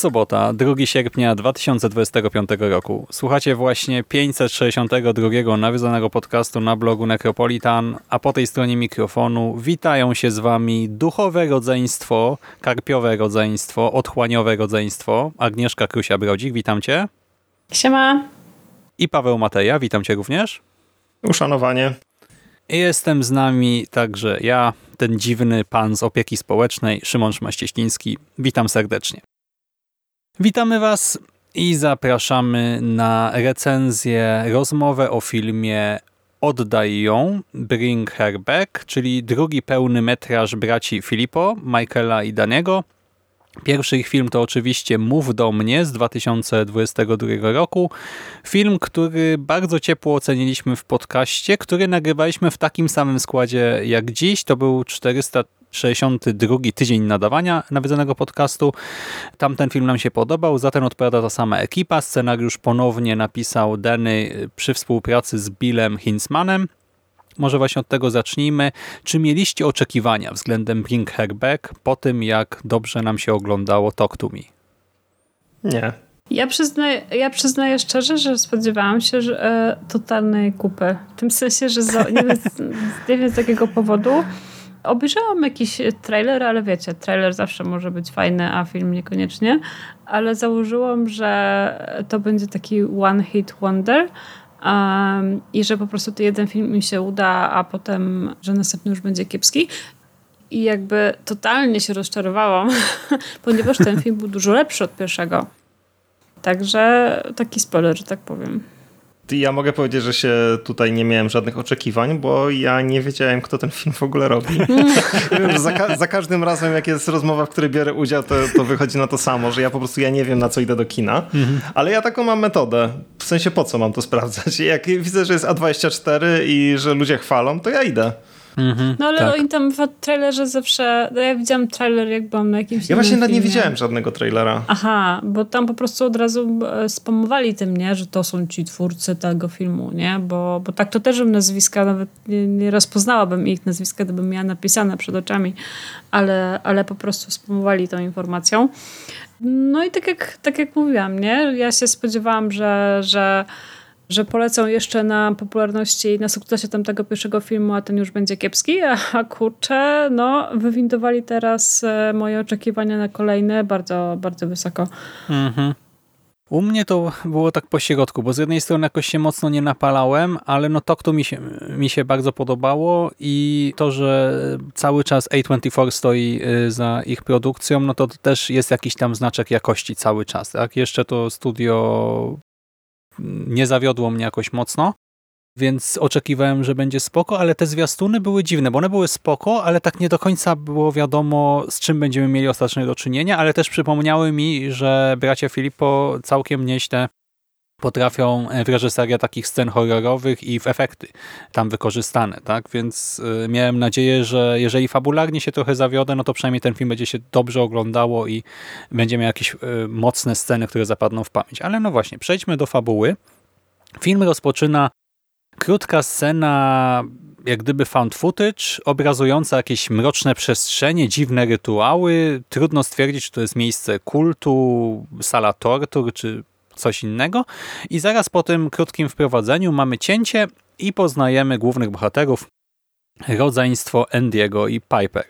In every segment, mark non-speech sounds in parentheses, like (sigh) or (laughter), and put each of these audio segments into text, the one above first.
Sobota, 2 sierpnia 2025 roku. Słuchacie właśnie 562 nawiązanego podcastu na blogu Necropolitan, a po tej stronie mikrofonu witają się z wami duchowe rodzeństwo, karpiowe rodzeństwo, otchłaniowe rodzeństwo. Agnieszka Krusia-Brodzik, witam cię. Siema. I Paweł Mateja, witam cię również. Uszanowanie. Jestem z nami także ja, ten dziwny pan z opieki społecznej, Szymon Szmaścieśliński. Witam serdecznie. Witamy Was i zapraszamy na recenzję, rozmowę o filmie Oddaj ją, Bring Her Back, czyli drugi pełny metraż braci Filippo, Michaela i Daniego. Pierwszy ich film to oczywiście Mów do mnie z 2022 roku. Film, który bardzo ciepło oceniliśmy w podcaście, który nagrywaliśmy w takim samym składzie jak dziś. To był 462 tydzień nadawania nawiedzonego podcastu. Tamten film nam się podobał, za ten odpowiada ta sama ekipa. Scenariusz ponownie napisał Danny przy współpracy z Billem Hinsmanem. Może właśnie od tego zacznijmy. Czy mieliście oczekiwania względem Bring Her Back po tym, jak dobrze nam się oglądało Talk to Me? Nie. Ja przyznaję, ja przyznaję szczerze, że spodziewałam się że, e, totalnej kupy. W tym sensie, że za, nie, wiem, z- nie wiem z jakiego powodu. Obejrzałam jakiś trailer, ale wiecie, trailer zawsze może być fajny, a film niekoniecznie. Ale założyłam, że to będzie taki one hit wonder. Um, I że po prostu ten jeden film mi się uda, a potem, że następny już będzie kiepski. I jakby totalnie się rozczarowałam, (laughs) ponieważ ten film był dużo lepszy od pierwszego. Także taki spoiler, że tak powiem. Ja mogę powiedzieć, że się tutaj nie miałem żadnych oczekiwań, bo ja nie wiedziałem, kto ten film w ogóle robi. (laughs) Za, ka za każdym razem, jak jest rozmowa, w której biorę udział, to, to wychodzi na to samo, że ja po prostu ja nie wiem, na co idę do kina. Ale ja taką mam metodę. W sensie, po co mam to sprawdzać? Jak widzę, że jest A24 i że ludzie chwalą, to ja idę. No ale tak. oni tam w trailerze zawsze... No ja widziałem trailer, jak byłam na jakimś Ja właśnie nawet nie widziałem żadnego trailera. Aha, bo tam po prostu od razu e, spamowali tym, nie? Że to są ci twórcy tego filmu, nie? Bo, bo tak to też bym nazwiska, nawet nie, nie rozpoznałabym ich nazwiska, gdybym miała napisane przed oczami, ale, ale po prostu spamowali tą informacją. No i tak jak, tak jak mówiłam, nie? Ja się spodziewałam, że, że, że polecą jeszcze na popularności i na sukcesie tamtego pierwszego filmu, a ten już będzie kiepski, (laughs) a, kurczę, no wywindowali teraz e, moje oczekiwania na kolejne bardzo, bardzo wysoko. Mhm. U mnie to było tak po środku, bo z jednej strony jakoś się mocno nie napalałem, ale no to, to mi się, mi się bardzo podobało i to, że cały czas A24 stoi y, za ich produkcją, no to też jest jakiś tam znaczek jakości cały czas. Tak? Jeszcze to studio nie zawiodło mnie jakoś mocno, więc oczekiwałem, że będzie spoko, ale te zwiastuny były dziwne, bo one były spoko, ale tak nie do końca było wiadomo, z czym będziemy mieli ostatecznie do czynienia, ale też przypomniały mi, że bracia Filippo całkiem nieźle potrafią w reżyserię takich scen horrorowych i w efekty tam wykorzystane, tak? Więc y, miałem nadzieję, że jeżeli fabularnie się trochę zawiodę, no to przynajmniej ten film będzie się dobrze oglądało i będzie miał jakieś y, mocne sceny, które zapadną w pamięć. Ale no właśnie, przejdźmy do fabuły. Film rozpoczyna krótka scena, jak gdyby found footage, obrazująca jakieś mroczne przestrzenie, dziwne rytuały. Trudno stwierdzić, czy to jest miejsce kultu, sala tortur, czy coś innego. I zaraz po tym krótkim wprowadzeniu mamy cięcie i poznajemy głównych bohaterów, rodzeństwo Andiego i Piper.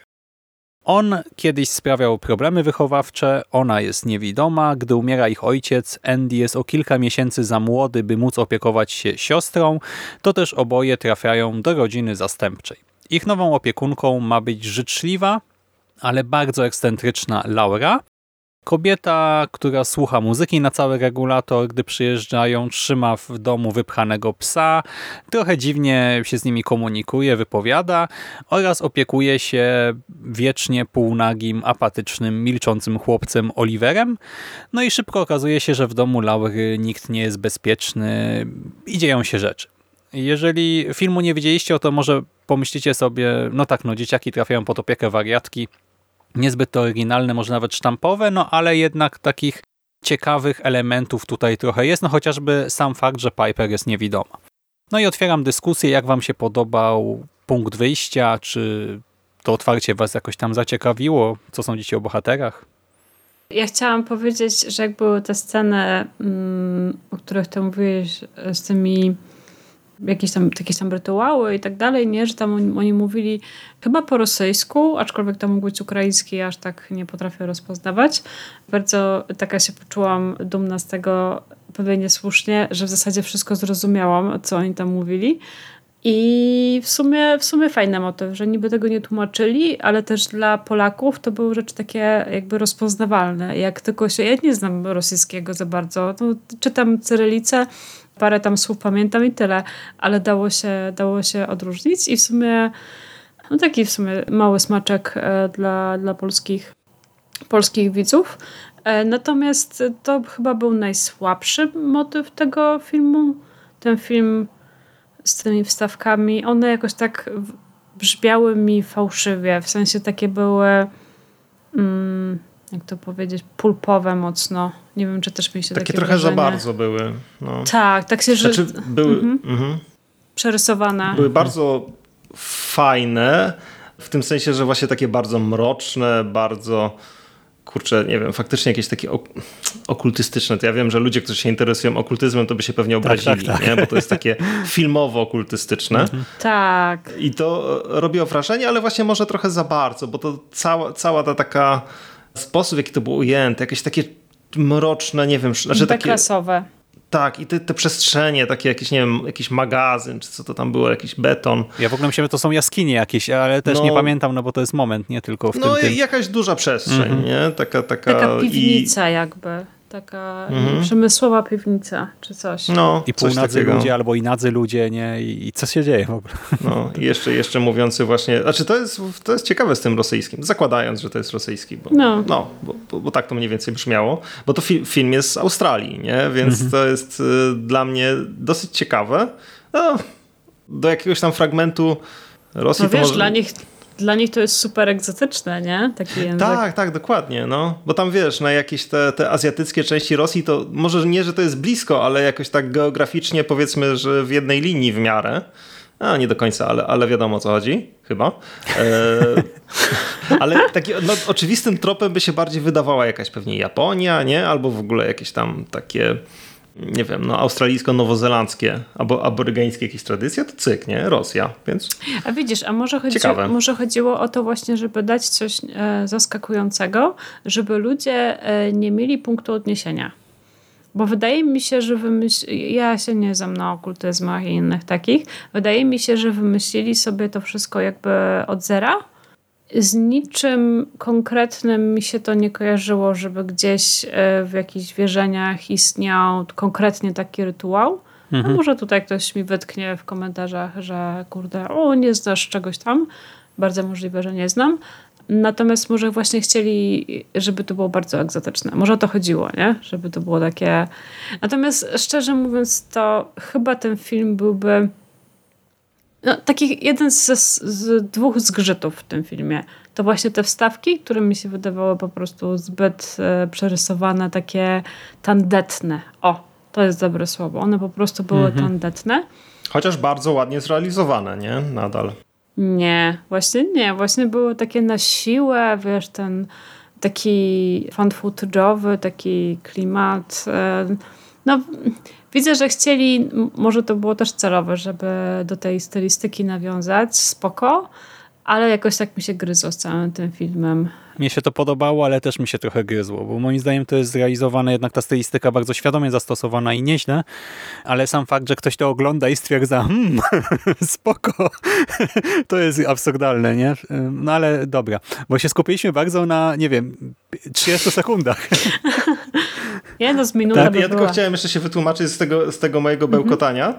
On kiedyś sprawiał problemy wychowawcze, ona jest niewidoma, gdy umiera ich ojciec, Andy jest o kilka miesięcy za młody, by móc opiekować się siostrą, to też oboje trafiają do rodziny zastępczej. Ich nową opiekunką ma być życzliwa, ale bardzo ekscentryczna Laura, Kobieta, która słucha muzyki na cały regulator, gdy przyjeżdżają, trzyma w domu wypchanego psa, trochę dziwnie się z nimi komunikuje, wypowiada oraz opiekuje się wiecznie półnagim, apatycznym, milczącym chłopcem Oliverem. No i szybko okazuje się, że w domu Laury nikt nie jest bezpieczny i dzieją się rzeczy. Jeżeli filmu nie widzieliście, to może pomyślicie sobie, no tak, no dzieciaki trafiają pod opiekę wariatki, niezbyt oryginalne, może nawet sztampowe, no ale jednak takich ciekawych elementów tutaj trochę jest, no chociażby sam fakt, że Piper jest niewidoma. No i otwieram dyskusję, jak wam się podobał punkt wyjścia, czy to otwarcie was jakoś tam zaciekawiło, co sądzicie o bohaterach? Ja chciałam powiedzieć, że jak były te sceny, mm, o których ty mówiłeś, z tymi jakieś tam, jakieś tam rytuały i tak dalej, nie? Że tam oni, oni mówili chyba po rosyjsku, aczkolwiek to mógł być ukraiński, aż tak nie potrafię rozpoznawać. Bardzo taka się poczułam dumna z tego, pewnie niesłusznie, że w zasadzie wszystko zrozumiałam, co oni tam mówili. I w sumie, w sumie fajny motyw, że niby tego nie tłumaczyli, ale też dla Polaków to były rzeczy takie jakby rozpoznawalne. Jak tylko się, ja nie znam rosyjskiego za bardzo, no, czytam cyrylicę, parę tam słów pamiętam i tyle, ale dało się, dało się odróżnić i w sumie no taki w sumie mały smaczek e, dla, dla polskich, polskich widzów. E, natomiast to chyba był najsłabszy motyw tego filmu. Ten film z tymi wstawkami, one jakoś tak brzmiały mi fałszywie, w sensie takie były mm, jak to powiedzieć, pulpowe mocno. Nie wiem, czy też mi się takie, takie trochę wrażenie. za bardzo były. No. Tak, tak się, że... Znaczy, były, mhm. mhm. Przerysowane. Były bardzo fajne, w tym sensie, że właśnie takie bardzo mroczne, bardzo kurczę, nie wiem, faktycznie jakieś takie ok okultystyczne. To ja wiem, że ludzie, którzy się interesują okultyzmem, to by się pewnie obrazili, tak, tak, tak. Nie? bo to jest takie (laughs) filmowo-okultystyczne. Mhm. Tak. I to robiło wrażenie, ale właśnie może trochę za bardzo, bo to cała, cała ta taka sposób, w jaki to było ujęte, jakieś takie mroczne, nie wiem, znaczy takie... Tak, i te, te, przestrzenie, takie jakieś, nie wiem, jakiś magazyn, czy co to tam było, jakiś beton. Ja w ogóle myślałem, że to są jaskinie jakieś, ale też no, nie pamiętam, no bo to jest moment, nie tylko w no tym. No jakaś duża przestrzeń, mm -hmm. nie? Taka, taka, taka piwnica i... jakby taka mhm. przemysłowa piwnica czy coś. No, I półnadzy ludzie albo i nadzy ludzie, nie? I, I, co się dzieje w ogóle? No, i (laughs) jeszcze, jeszcze mówiący właśnie, znaczy to jest, to jest ciekawe z tym rosyjskim, zakładając, że to jest rosyjski, bo, no. no bo, bo, bo tak to mniej więcej brzmiało, bo to fi film jest z Australii, nie? Więc mhm. to jest y, dla mnie dosyć ciekawe. No, do jakiegoś tam fragmentu Rosji no wiesz, może... dla nich dla nich to jest super egzotyczne, nie? Taki język. Tak, tak, dokładnie. No. Bo tam wiesz, na jakieś te, te azjatyckie części Rosji, to może nie, że to jest blisko, ale jakoś tak geograficznie powiedzmy, że w jednej linii w miarę. A, nie do końca, ale, ale wiadomo o co chodzi, chyba. E, (laughs) ale taki, no, oczywistym tropem by się bardziej wydawała jakaś pewnie Japonia, nie? Albo w ogóle jakieś tam takie nie wiem, no australijsko-nowozelandzkie albo aborygeńskie jakieś tradycje, to cyk, nie? Rosja, więc A widzisz, a może, chodzi, może chodziło o to właśnie, żeby dać coś e, zaskakującego, żeby ludzie e, nie mieli punktu odniesienia. Bo wydaje mi się, że wymyśl... ja się nie znam na okultyzmach i innych takich. Wydaje mi się, że wymyślili sobie to wszystko jakby od zera z niczym konkretnym mi się to nie kojarzyło, żeby gdzieś e, w jakichś wierzeniach istniał konkretnie taki rytuał. Mhm. A może tutaj ktoś mi wytknie w komentarzach, że kurde, o nie znasz czegoś tam. Bardzo możliwe, że nie znam. Natomiast może właśnie chcieli, żeby to było bardzo egzotyczne. Może o to chodziło, nie? Żeby to było takie... Natomiast szczerze mówiąc, to chyba ten film byłby no, taki jeden z, z, dwóch zgrzytów w tym filmie. To właśnie te wstawki, które mi się wydawały po prostu zbyt e, przerysowane, takie tandetne. O, to jest dobre słowo. One po prostu były mhm. tandetne. Chociaż bardzo ładnie zrealizowane, nie? Nadal. Nie, właśnie nie. Właśnie były takie na siłę, wiesz, ten taki fan footage'owy, taki klimat. E, no Widzę, że chcieli, może to było też celowe, żeby do tej stylistyki nawiązać, spoko, ale jakoś tak mi się gryzło z całym tym filmem. Mnie się to podobało, ale też mi się trochę gryzło, bo moim zdaniem to jest zrealizowane jednak ta stylistyka bardzo świadomie zastosowana i nieźle, ale sam fakt, że ktoś to ogląda i stwierdza, hmm, (laughs) spoko, (laughs) to jest absurdalne, nie? No ale dobra, bo się skupiliśmy bardzo na, nie wiem, 30 sekundach. (laughs) Nie, no z minuta tak, Ja tylko chciałem jeszcze się wytłumaczyć z tego, z tego mojego bełkotania.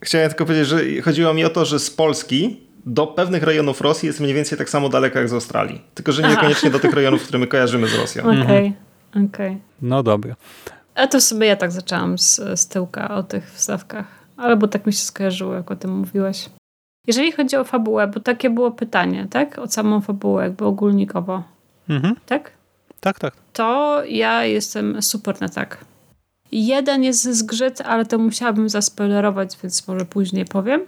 Chciałem tylko powiedzieć, że chodziło mi o to, że z Polski do pewnych rejonów Rosji jest mniej więcej tak samo daleko jak z Australii. Tylko, że niekoniecznie do tych (laughs) rejonów, które my kojarzymy z Rosją. Okej, okej. No dobra. A to w sobie ja tak zaczęłam z, z tyłka o tych wstawkach. Albo tak mi się skojarzyło, jak o tym mówiłeś. Jeżeli chodzi o fabułę, bo takie było pytanie, tak? O samą fabułę, jakby ogólnikowo, Mhm. tak? Tak, tak. To ja jestem super na tak. Jeden jest zgrzyt, ale to musiałabym zaspoilerować, więc może później powiem.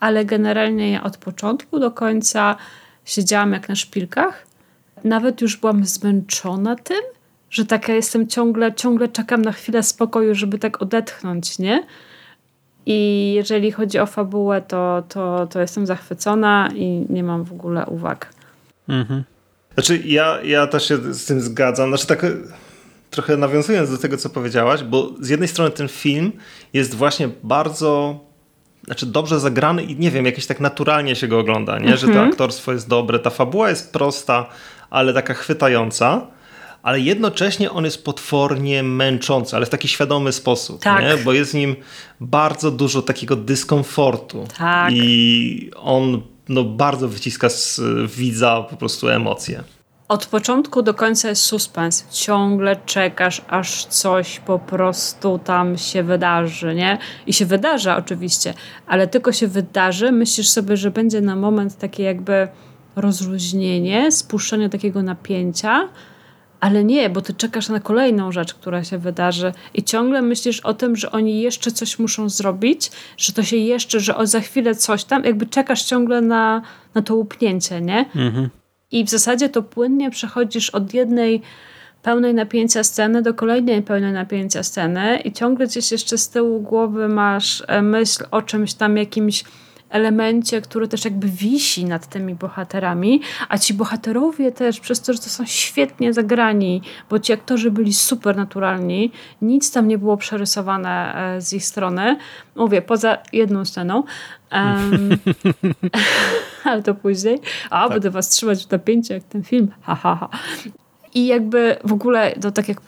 Ale generalnie ja od początku do końca siedziałam jak na szpilkach. Nawet już byłam zmęczona tym, że taka jestem ciągle, ciągle czekam na chwilę spokoju, żeby tak odetchnąć, nie? I jeżeli chodzi o fabułę, to, to, to jestem zachwycona i nie mam w ogóle uwag. Mhm. Znaczy, ja, ja też się z tym zgadzam. Znaczy, tak e, trochę nawiązując do tego, co powiedziałaś, bo z jednej strony ten film jest właśnie bardzo znaczy dobrze zagrany i nie wiem, jakieś tak naturalnie się go ogląda, nie? że to aktorstwo jest dobre, ta fabuła jest prosta, ale taka chwytająca, ale jednocześnie on jest potwornie męczący, ale w taki świadomy sposób, Tak. nie? bo jest w nim bardzo dużo takiego dyskomfortu Tak. i on no, bardzo wyciska z widza po prostu emocje. Od początku do końca jest suspens. Ciągle czekasz, aż coś po prostu tam się wydarzy, nie? I się wydarza oczywiście, ale tylko się wydarzy, myślisz sobie, że będzie na moment takie jakby rozluźnienie, spuszczenie takiego napięcia, ale nie, bo ty czekasz na kolejną rzecz, która się wydarzy i ciągle myślisz o tym, że oni jeszcze coś muszą zrobić, że to się jeszcze, że o za chwilę coś tam, jakby czekasz ciągle na, na to łupnięcie, nie? I w zasadzie to płynnie przechodzisz od jednej pełnej napięcia sceny do kolejnej pełnej napięcia sceny i ciągle gdzieś jeszcze z tyłu głowy masz e, myśl o czymś tam, jakimś elemencie, który też jakby wisi nad tymi bohaterami, a ci bohaterowie też, przez to, że to są świetnie zagrani, bo ci aktorzy byli super naturalni, nic tam nie było przerysowane e, z ich strony. Mówię, poza jedną sceną. Em, (laughs) (laughs) ale to później. A, będę was trzymać w napięciu jak ten film. Ha, ha, ha. I jakby w ogóle, to tak jak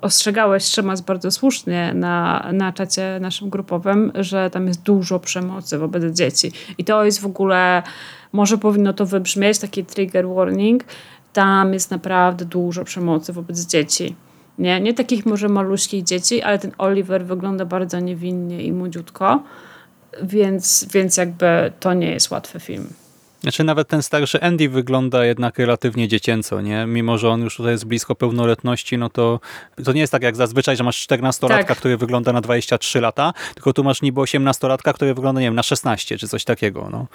ostrzegałeś Szymas bardzo słusznie na, na czacie naszym grupowym, że tam jest dużo przemocy wobec dzieci. I to jest w ogóle, może powinno to wybrzmieć, taki trigger warning, tam jest naprawdę dużo przemocy wobec dzieci. Nie, nie takich może maluśkich dzieci, ale ten Oliver wygląda bardzo niewinnie i młodziutko, więc, więc jakby to nie jest łatwy film. Znaczy nawet ten starszy Andy wygląda jednak relatywnie dziecięco, nie? Mimo, że on już tutaj jest blisko pełnoletności, no to to nie jest tak jak zazwyczaj, że masz 14-latka, Tak. który wygląda na 23 lata, tylko tu masz niby 18-latka, który wygląda, nie wiem, na 16 czy coś takiego, no.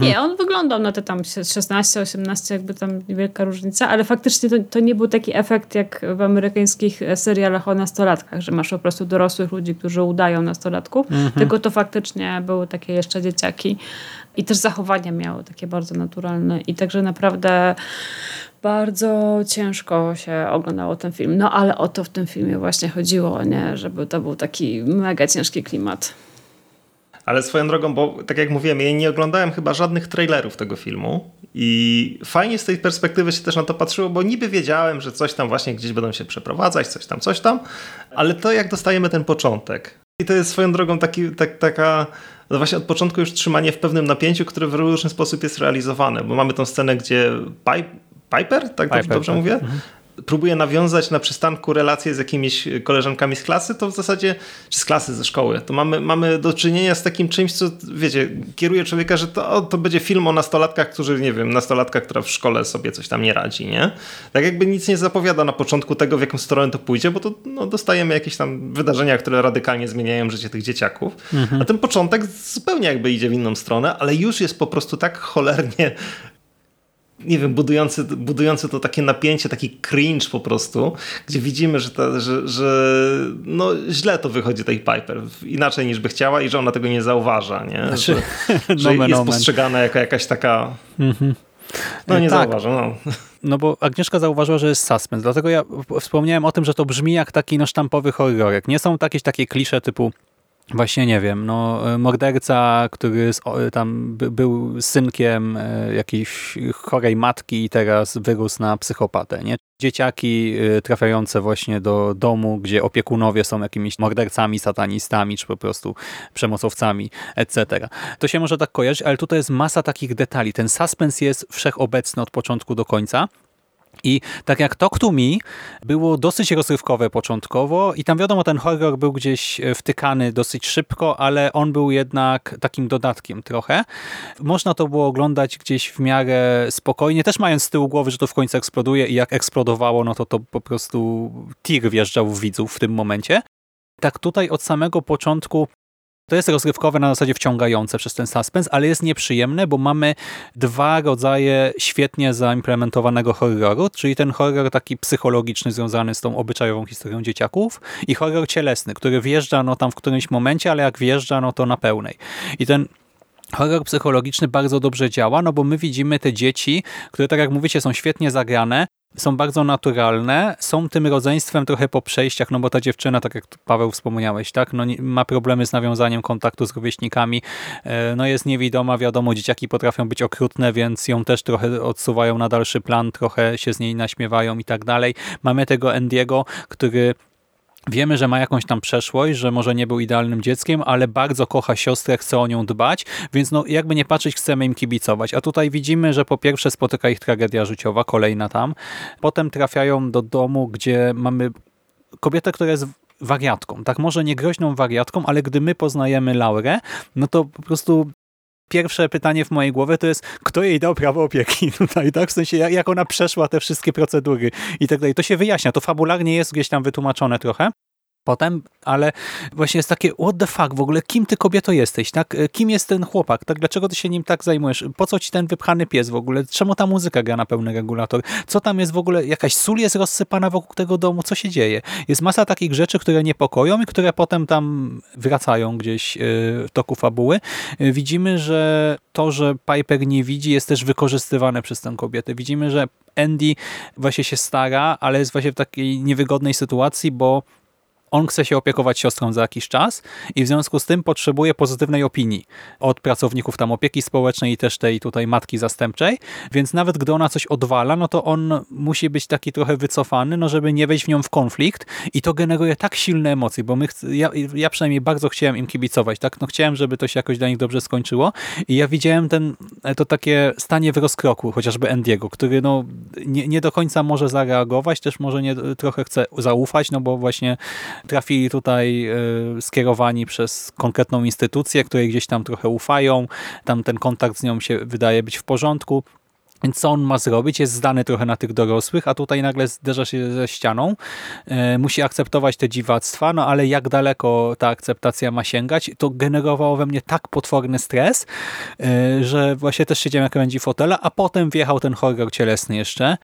Nie, on wyglądał na te tam 16, 18, jakby tam niewielka różnica, ale faktycznie to, to nie był taki efekt jak w amerykańskich serialach o nastolatkach, że masz po prostu dorosłych ludzi, którzy udają nastolatków, tylko to faktycznie były takie jeszcze dzieciaki i też zachowania miały takie bardzo naturalne i także naprawdę bardzo ciężko się oglądało ten film. No ale o to w tym filmie właśnie chodziło, nie? Żeby to był taki mega ciężki klimat. Ale swoją drogą, bo tak jak mówiłem, ja nie oglądałem chyba żadnych trailerów tego filmu i fajnie z tej perspektywy się też na to patrzyło, bo niby wiedziałem, że coś tam właśnie gdzieś będą się przeprowadzać, coś tam, coś tam, ale to jak dostajemy ten początek. I to jest swoją drogą taki, tak, taka no właśnie od początku już trzymanie w pewnym napięciu, które w różny sposób jest realizowane, bo mamy tą scenę, gdzie Pi- Piper, tak dobrze, Piper, dobrze tak. mówię? Próbuje nawiązać na przystanku relacje z jakimiś koleżankami z klasy, to w zasadzie, czy z klasy, ze szkoły, to mamy, mamy do czynienia z takim czymś, co, wiecie, kieruje człowieka, że to, o, to będzie film o nastolatkach, którzy, nie wiem, nastolatka, która w szkole sobie coś tam nie radzi, nie? Tak jakby nic nie zapowiada na początku tego, w jaką stronę to pójdzie, bo to no, dostajemy jakieś tam wydarzenia, które radykalnie zmieniają życie tych dzieciaków, a ten początek zupełnie jakby idzie w inną stronę, ale już jest po prostu tak cholernie nie wiem, budujący, budujący to takie napięcie, taki cringe po prostu, gdzie widzimy, że, ta, że, że no, źle to wychodzi tej Piper, inaczej niż by chciała i że ona tego nie zauważa, nie? Znaczy, że, że (laughs) nomen, jest nomen. postrzegana jako jakaś taka... Mhm. No nie Tak. zauważa, no. No bo Agnieszka zauważyła, że jest suspense, dlatego ja wspomniałem o tym, że to brzmi jak taki no, sztampowy horrorek. Nie są jakieś takie klisze typu Właśnie nie wiem, no morderca, który z, o, tam by, był synkiem e, jakiejś chorej matki i teraz wyrósł na psychopatę, nie? Dzieciaki e, trafiające właśnie do domu, gdzie opiekunowie są jakimiś mordercami, satanistami, czy po prostu przemocowcami, etc. To się może tak kojarzyć, ale tutaj jest masa takich detali. Ten suspens jest wszechobecny od początku do końca. I tak jak Talk to Me było dosyć rozrywkowe początkowo i tam wiadomo, ten horror był gdzieś e, wtykany dosyć szybko, ale on był jednak takim dodatkiem trochę. Można to było oglądać gdzieś w miarę spokojnie, też mając z tyłu głowy, że to w końcu eksploduje i jak eksplodowało, no to to po prostu tir wjeżdżał w widzów w tym momencie. Tak tutaj od samego początku to jest rozrywkowe, na zasadzie wciągające przez ten suspens, ale jest nieprzyjemne, bo mamy dwa rodzaje świetnie zaimplementowanego horroru, czyli ten horror taki psychologiczny związany z tą obyczajową historią dzieciaków i horror cielesny, który wjeżdża no tam w którymś momencie, ale jak wjeżdża, no to na pełnej. I ten Horror psychologiczny bardzo dobrze działa, no bo my widzimy te dzieci, które tak jak mówicie są świetnie zagrane, są bardzo naturalne, są tym rodzeństwem trochę po przejściach, no bo ta dziewczyna, tak jak Paweł wspomniałeś, tak, no ma problemy z nawiązaniem kontaktu z rówieśnikami, e, no jest niewidoma, wiadomo, dzieciaki potrafią być okrutne, więc ją też trochę odsuwają na dalszy plan, trochę się z niej naśmiewają i tak dalej. Mamy tego Andiego, który Wiemy, że ma jakąś tam przeszłość, że może nie był idealnym dzieckiem, ale bardzo kocha siostrę, chce o nią dbać, więc no jakby nie patrzeć, chcemy im kibicować. A tutaj widzimy, że po pierwsze spotyka ich tragedia życiowa, kolejna tam. Potem trafiają do domu, gdzie mamy kobietę, która jest wariatką. Tak może nie groźną wariatką, ale gdy my poznajemy Laurę, no to po prostu pierwsze pytanie w mojej głowie to jest, kto jej dał prawo opieki (laughs) tutaj, tak? W sensie, jak ona przeszła te wszystkie procedury i tak dalej. To się wyjaśnia, to fabularnie jest gdzieś tam wytłumaczone trochę. Potem, ale właśnie jest takie, what the fuck, w ogóle kim ty kobieto jesteś, tak? Kim jest ten chłopak, tak? Dlaczego ty się nim tak zajmujesz? Po co ci ten wypchany pies w ogóle? Czemu ta muzyka gra na pełny regulator? Co tam jest w ogóle? Jakaś sól jest rozsypana wokół tego domu? Co się dzieje? Jest masa takich rzeczy, które niepokoją i które potem tam wracają gdzieś yy, w toku fabuły. Yy, Widzimy, że to, że Piper nie widzi jest też wykorzystywane przez tę kobietę. Widzimy, że Andy właśnie się stara, ale jest właśnie w takiej niewygodnej sytuacji, bo on chce się opiekować siostrą za jakiś czas i w związku z tym potrzebuje pozytywnej opinii od pracowników tam opieki społecznej i też tej tutaj matki zastępczej, więc nawet gdy ona coś odwala, no to on musi być taki trochę wycofany, no żeby nie wejść w nią w konflikt. I to generuje tak silne emocje, bo my ja, ja przynajmniej bardzo chciałem im kibicować, tak? No chciałem, żeby to się jakoś dla nich dobrze skończyło. I ja widziałem ten, to takie stanie w rozkroku, chociażby Andiego, który no nie, nie do końca może zareagować, też może nie trochę chce zaufać, no bo właśnie trafili tutaj y, skierowani przez konkretną instytucję, której gdzieś tam trochę ufają, tam ten kontakt z nią się wydaje być w porządku. Co on ma zrobić? Jest zdany trochę na tych dorosłych, a tutaj nagle zderza się ze ścianą. E, musi akceptować te dziwactwa, no ale jak daleko ta akceptacja ma sięgać? To generowało we mnie tak potworny stres, e, że właśnie też siedziałem jak krawędzi fotela, a potem wjechał ten horror cielesny jeszcze.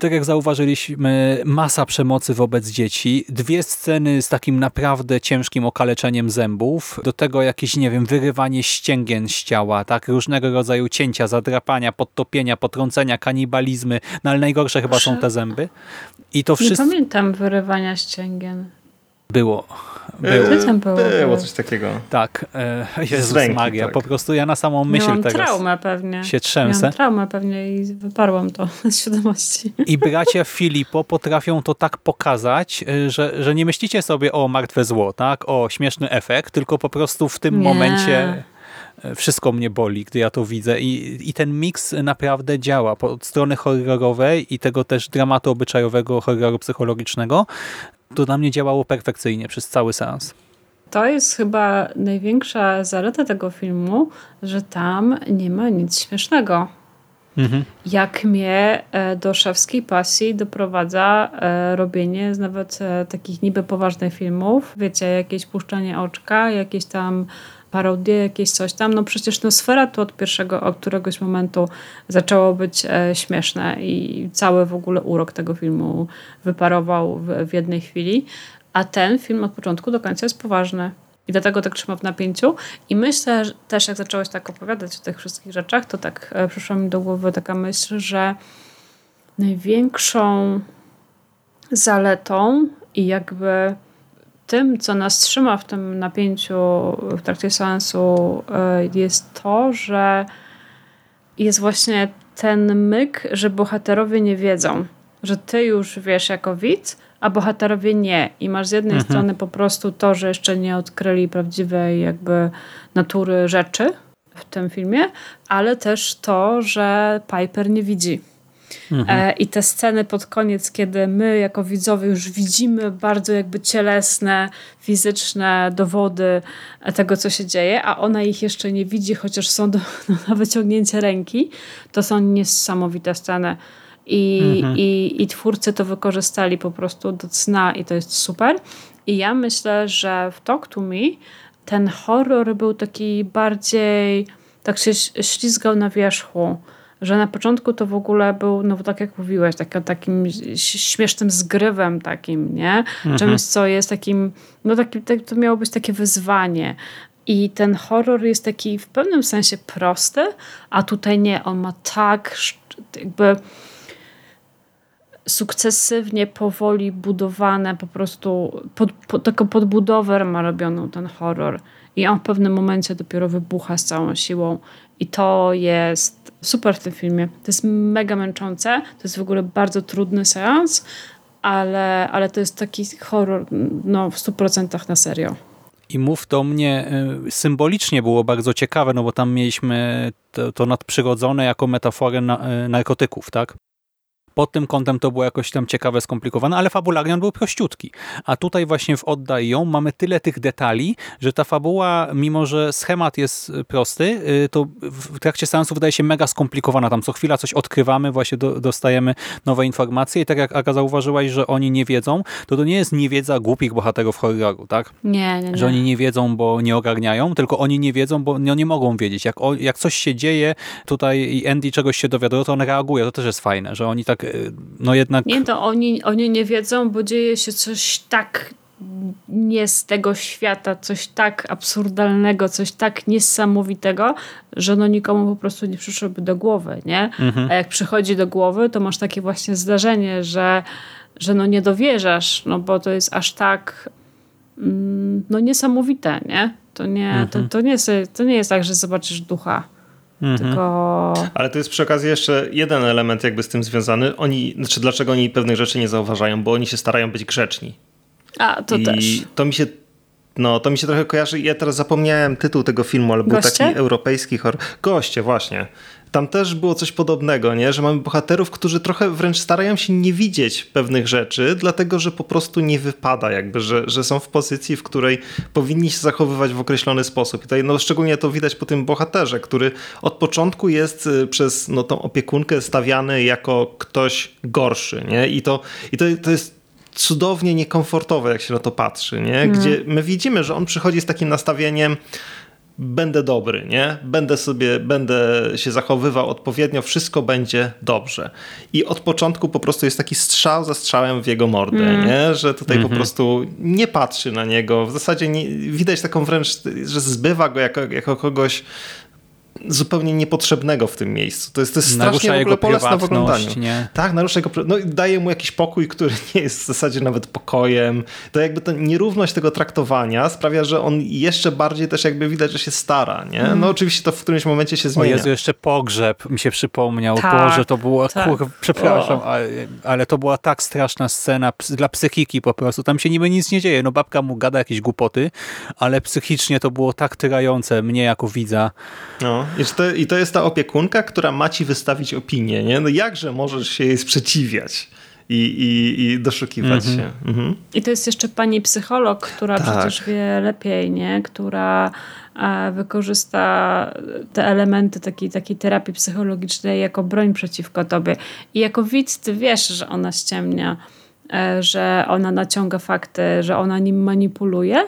Tak jak zauważyliśmy, masa przemocy wobec dzieci, dwie sceny z takim naprawdę ciężkim okaleczeniem zębów, do tego jakieś, nie wiem, wyrywanie ścięgien z ciała, tak, różnego rodzaju cięcia, zadrapania, podtopienia, potrącenia, kanibalizmy, no ale najgorsze chyba są te zęby. I to Nie wszystko pamiętam wyrywania ścięgien. Było. Było, Co tam było? było coś takiego. Tak, e, Jezus ręki, Maria, tak. po prostu ja na samą myśl Miałam teraz traumę pewnie. się trzęsę. Miałam traumę pewnie i wyparłam to (laughs) z świadomości. I bracia Filipo potrafią to tak pokazać, y, że, że nie myślicie sobie o martwe zło, tak? O śmieszny efekt, tylko po prostu w tym Nie. momencie y, wszystko mnie boli, gdy ja to widzę. I, I ten miks naprawdę działa. Po- Od strony horrorowej i tego też dramatu obyczajowego, horroru psychologicznego, to na mnie działało perfekcyjnie przez cały seans. To jest chyba największa zaleta tego filmu, że tam nie ma nic śmiesznego. Mhm. Jak mnie e, do szewskiej pasji doprowadza e, robienie nawet e, takich niby poważnych filmów. Wiecie, jakieś puszczanie oczka, jakieś tam parodie jakieś coś tam. No przecież no sfera to od pierwszego, od któregoś momentu zaczęło być e, śmieszne i cały w ogóle urok tego filmu wyparował w, w jednej chwili. A ten film od początku do końca jest poważny. I dlatego tak trzyma w napięciu. I myślę że też, jak zacząłeś tak opowiadać o tych wszystkich rzeczach, to tak e, przyszła mi do głowy taka myśl, że największą zaletą i jakby tym, co nas trzyma w tym napięciu w trakcie seansu, e, jest to, że jest właśnie ten myk, że bohaterowie nie wiedzą, że ty już wiesz jako widz, a bohaterowie nie. I masz z jednej mhm. strony po prostu to, że jeszcze nie odkryli prawdziwej jakby natury rzeczy w tym filmie, ale też to, że Piper nie widzi. Mhm. E, I te sceny pod koniec, kiedy my jako widzowie już widzimy bardzo jakby cielesne, fizyczne dowody tego, co się dzieje, a ona ich jeszcze nie widzi, chociaż są do, (laughs) no, na wyciągnięcie ręki, to są niesamowite sceny. I, mhm. i, I twórcy to wykorzystali po prostu do cna i to jest super. I ja myślę, że w Talk to Me ten horror był taki bardziej, tak się ślizgał na wierzchu że na początku to w ogóle był, no tak jak mówiłeś, taki, takim śmiesznym zgrywem takim, nie? Mhm. Czymś, co jest takim, no taki, tak, to miało być takie wyzwanie. I ten horror jest taki w pewnym sensie prosty, a tutaj nie. On ma tak jakby sukcesywnie, powoli budowane po prostu, pod, pod, taką podbudowę ma robioną ten horror. I on w pewnym momencie dopiero wybucha z całą siłą. I to jest super w tym filmie. To jest mega męczące. To jest w ogóle bardzo trudny seans, ale, ale to jest taki horror no, w 100% na serio. I mów do mnie, y, symbolicznie było bardzo ciekawe, no bo tam mieliśmy to, to nadprzyrodzone jako metaforę na, y, narkotyków, tak? Pod tym kątem to było jakoś tam ciekawe, skomplikowane, ale fabularnie on był prościutki. A tutaj właśnie w Oddaj ją mamy tyle tych detali, że ta fabuła, mimo że schemat jest prosty, y, to w trakcie seansu wydaje się mega skomplikowana. Tam co chwila coś odkrywamy, właśnie do, dostajemy nowe informacje i tak jak Aga zauważyłaś, że oni nie wiedzą, to to nie jest niewiedza głupich bohaterów horroru, tak? Nie, nie, nie. Że oni nie wiedzą, bo nie ogarniają, tylko oni nie wiedzą, bo nie, nie mogą wiedzieć. Jak, jak coś się dzieje tutaj i Andy czegoś się dowiaduje, to on reaguje. To też jest fajne, że oni tak Y, no jednak... Nie, to oni, oni nie wiedzą, bo dzieje się coś tak nie z tego świata, coś tak absurdalnego, coś tak niesamowitego, że no nikomu po prostu nie przyszłoby do głowy, nie? Mhm. A jak przychodzi do głowy, to masz takie właśnie zdarzenie, że, że no nie dowierzasz, no bo to jest aż tak mm, no niesamowite, nie? To nie, mhm. to, to, nie jest, to nie jest tak, że zobaczysz ducha. Mhm. Tylko... Ale to jest przy okazji jeszcze jeden element jakby z tym związany. Oni, znaczy dlaczego oni pewnych rzeczy nie zauważają? Bo oni się starają być grzeczni. A, to I też. to mi się no, to mi się trochę kojarzy. Ja teraz zapomniałem tytuł tego filmu, ale Goście? był taki europejski horror. Goście, właśnie tam też było coś podobnego, nie? że mamy bohaterów, którzy trochę wręcz starają się nie widzieć pewnych rzeczy, dlatego że po prostu nie wypada, jakby, że, że są w pozycji, w której powinni się zachowywać w określony sposób. I tutaj no, szczególnie to widać po tym bohaterze, który od początku jest y, przez no, tą opiekunkę stawiany jako ktoś gorszy. Nie? I, to, i to, to jest cudownie niekomfortowe, jak się na to patrzy, nie? Mhm. gdzie my widzimy, że on przychodzi z takim nastawieniem będę dobry, nie? Będę sobie, będę się zachowywał odpowiednio, wszystko będzie dobrze. I od początku po prostu jest taki strzał za strzałem w jego mordę, mm. nie? Że tutaj mm -hmm. po mhm. prostu nie patrzy na niego. W zasadzie nie, widać taką wręcz, że zbywa go jako, jako kogoś zupełnie niepotrzebnego w tym miejscu. To jest, to jest strasznie w ogóle bolesne w oglądaniu. Nie? Tak, narusza jego, no daje mu jakiś pokój, który (laughs) nie jest w zasadzie nawet pokojem. To jakby ta nierówność tego traktowania sprawia, że on jeszcze bardziej też jakby widać, że się stara, nie? No mm. oczywiście to w którymś momencie się zmienia. O Jezu, jeszcze pogrzeb mi się przypomniał. Tak, Boże, to było, tak. kur, przepraszam, ale, ale, to była tak straszna scena dla psychiki po prostu. Tam się niby nic nie dzieje. No babka mu gada jakieś głupoty, ale psychicznie to było tak tyrające mnie jako widza. No. I to, I to jest ta opiekunka, która ma ci wystawić opinię, nie? No jakże możesz się jej sprzeciwiać? I, i, i doszukiwać mhm. się. Mhm. I to jest jeszcze pani psycholog, która tak. przecież wie lepiej, nie? która e, wykorzysta te elementy takiej, takiej terapii psychologicznej jako broń przeciwko tobie. I jako widz ty wiesz, że ona ściemnia, e, że ona naciąga fakty, że ona nim manipuluje,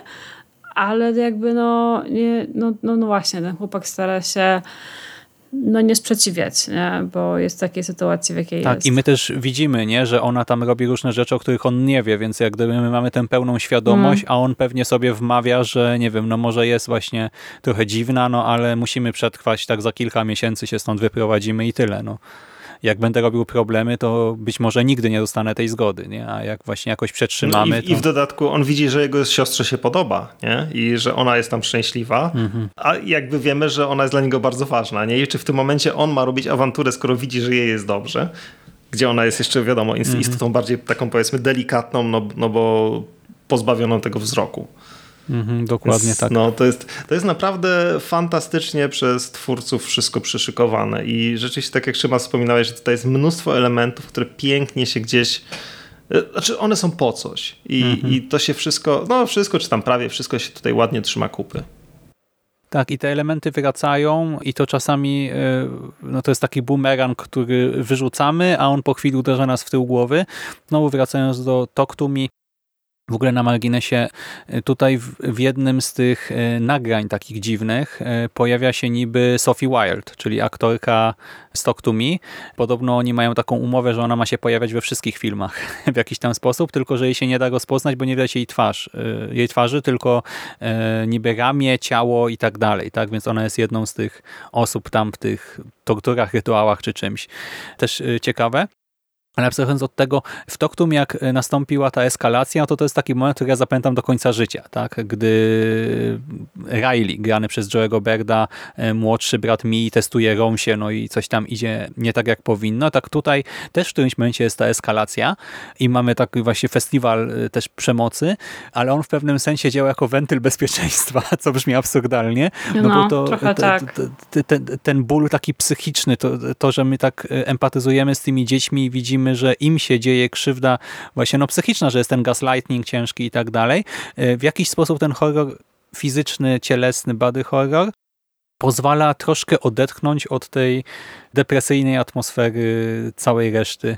ale jakby no, nie, no, no, no właśnie, ten chłopak stara się no nie sprzeciwiać, nie? bo jest w takiej sytuacji, w jakiej tak, jest. i my też widzimy, nie, że ona tam robi różne rzeczy, o których on nie wie, więc jak gdyby my mamy tę pełną świadomość, Mm. a on pewnie sobie wmawia, że nie wiem, no może jest właśnie trochę dziwna, no ale musimy przetrwać, tak za kilka miesięcy się stąd wyprowadzimy i tyle, no. Jak będę robił problemy, to być może nigdy nie dostanę tej zgody, nie? A jak właśnie jakoś No przetrzymamy, i, w- I w to... dodatku on widzi, że jego siostrze się podoba, nie? I że ona jest tam szczęśliwa, Mhm. a jakby wiemy, że ona jest dla niego bardzo ważna, nie? I czy w tym momencie on ma robić awanturę, skoro widzi, że jej jest dobrze? Gdzie ona jest jeszcze, wiadomo, Mhm. ist- istotą bardziej taką powiedzmy delikatną, no, no bo pozbawioną tego wzroku. Mhm, dokładnie Więc, tak. No, to, jest, to jest naprawdę fantastycznie przez twórców wszystko przyszykowane i rzeczywiście tak jak Szyma wspominałeś, że tutaj jest mnóstwo elementów, które pięknie się gdzieś e, znaczy one są po coś i, Mhm. i to się wszystko, no wszystko czy tam prawie wszystko się tutaj ładnie trzyma kupy. Tak, i te elementy wracają i to czasami e, no to jest taki bumerang, który wyrzucamy, a on po chwili uderza nas w tył głowy. Znowu wracając do Talk to Me, w ogóle na marginesie, e, tutaj w, w jednym z tych e, nagrań takich dziwnych e, pojawia się niby Sophie Wilde, czyli aktorka Talk to Me. Podobno oni mają taką umowę, że ona ma się pojawiać we wszystkich filmach (laughs) w jakiś tam sposób, tylko że jej się nie da rozpoznać, bo nie widać jej twarz, jej twarzy, tylko niby ramię, ciało i tak dalej, tak? Więc ona jest jedną z tych osób tam w tych torturach, rytuałach czy czymś. Też ciekawe. Ale abstrahując od tego, w Toktum jak e, nastąpiła ta eskalacja, no to to jest taki moment, który ja zapamiętam do końca życia, tak? Gdy Riley, grany przez Joe'ego Berda, e, młodszy brat Mi testuje Romsie, no i coś tam idzie nie tak jak powinno, tak tutaj też w którymś momencie jest ta eskalacja i mamy taki właśnie festiwal e, też przemocy, ale on w pewnym sensie działa jako wentyl bezpieczeństwa, (laughs) co brzmi absurdalnie, no, No, bo to trochę te- tak. te- te- ten, ten ból taki psychiczny, to, to, że my tak empatyzujemy z tymi dziećmi i widzimy, że im się dzieje krzywda właśnie no psychiczna, że jest ten gaslighting ciężki i tak dalej. E, W jakiś sposób ten horror fizyczny, cielesny, body horror pozwala troszkę odetchnąć od tej depresyjnej atmosfery całej reszty.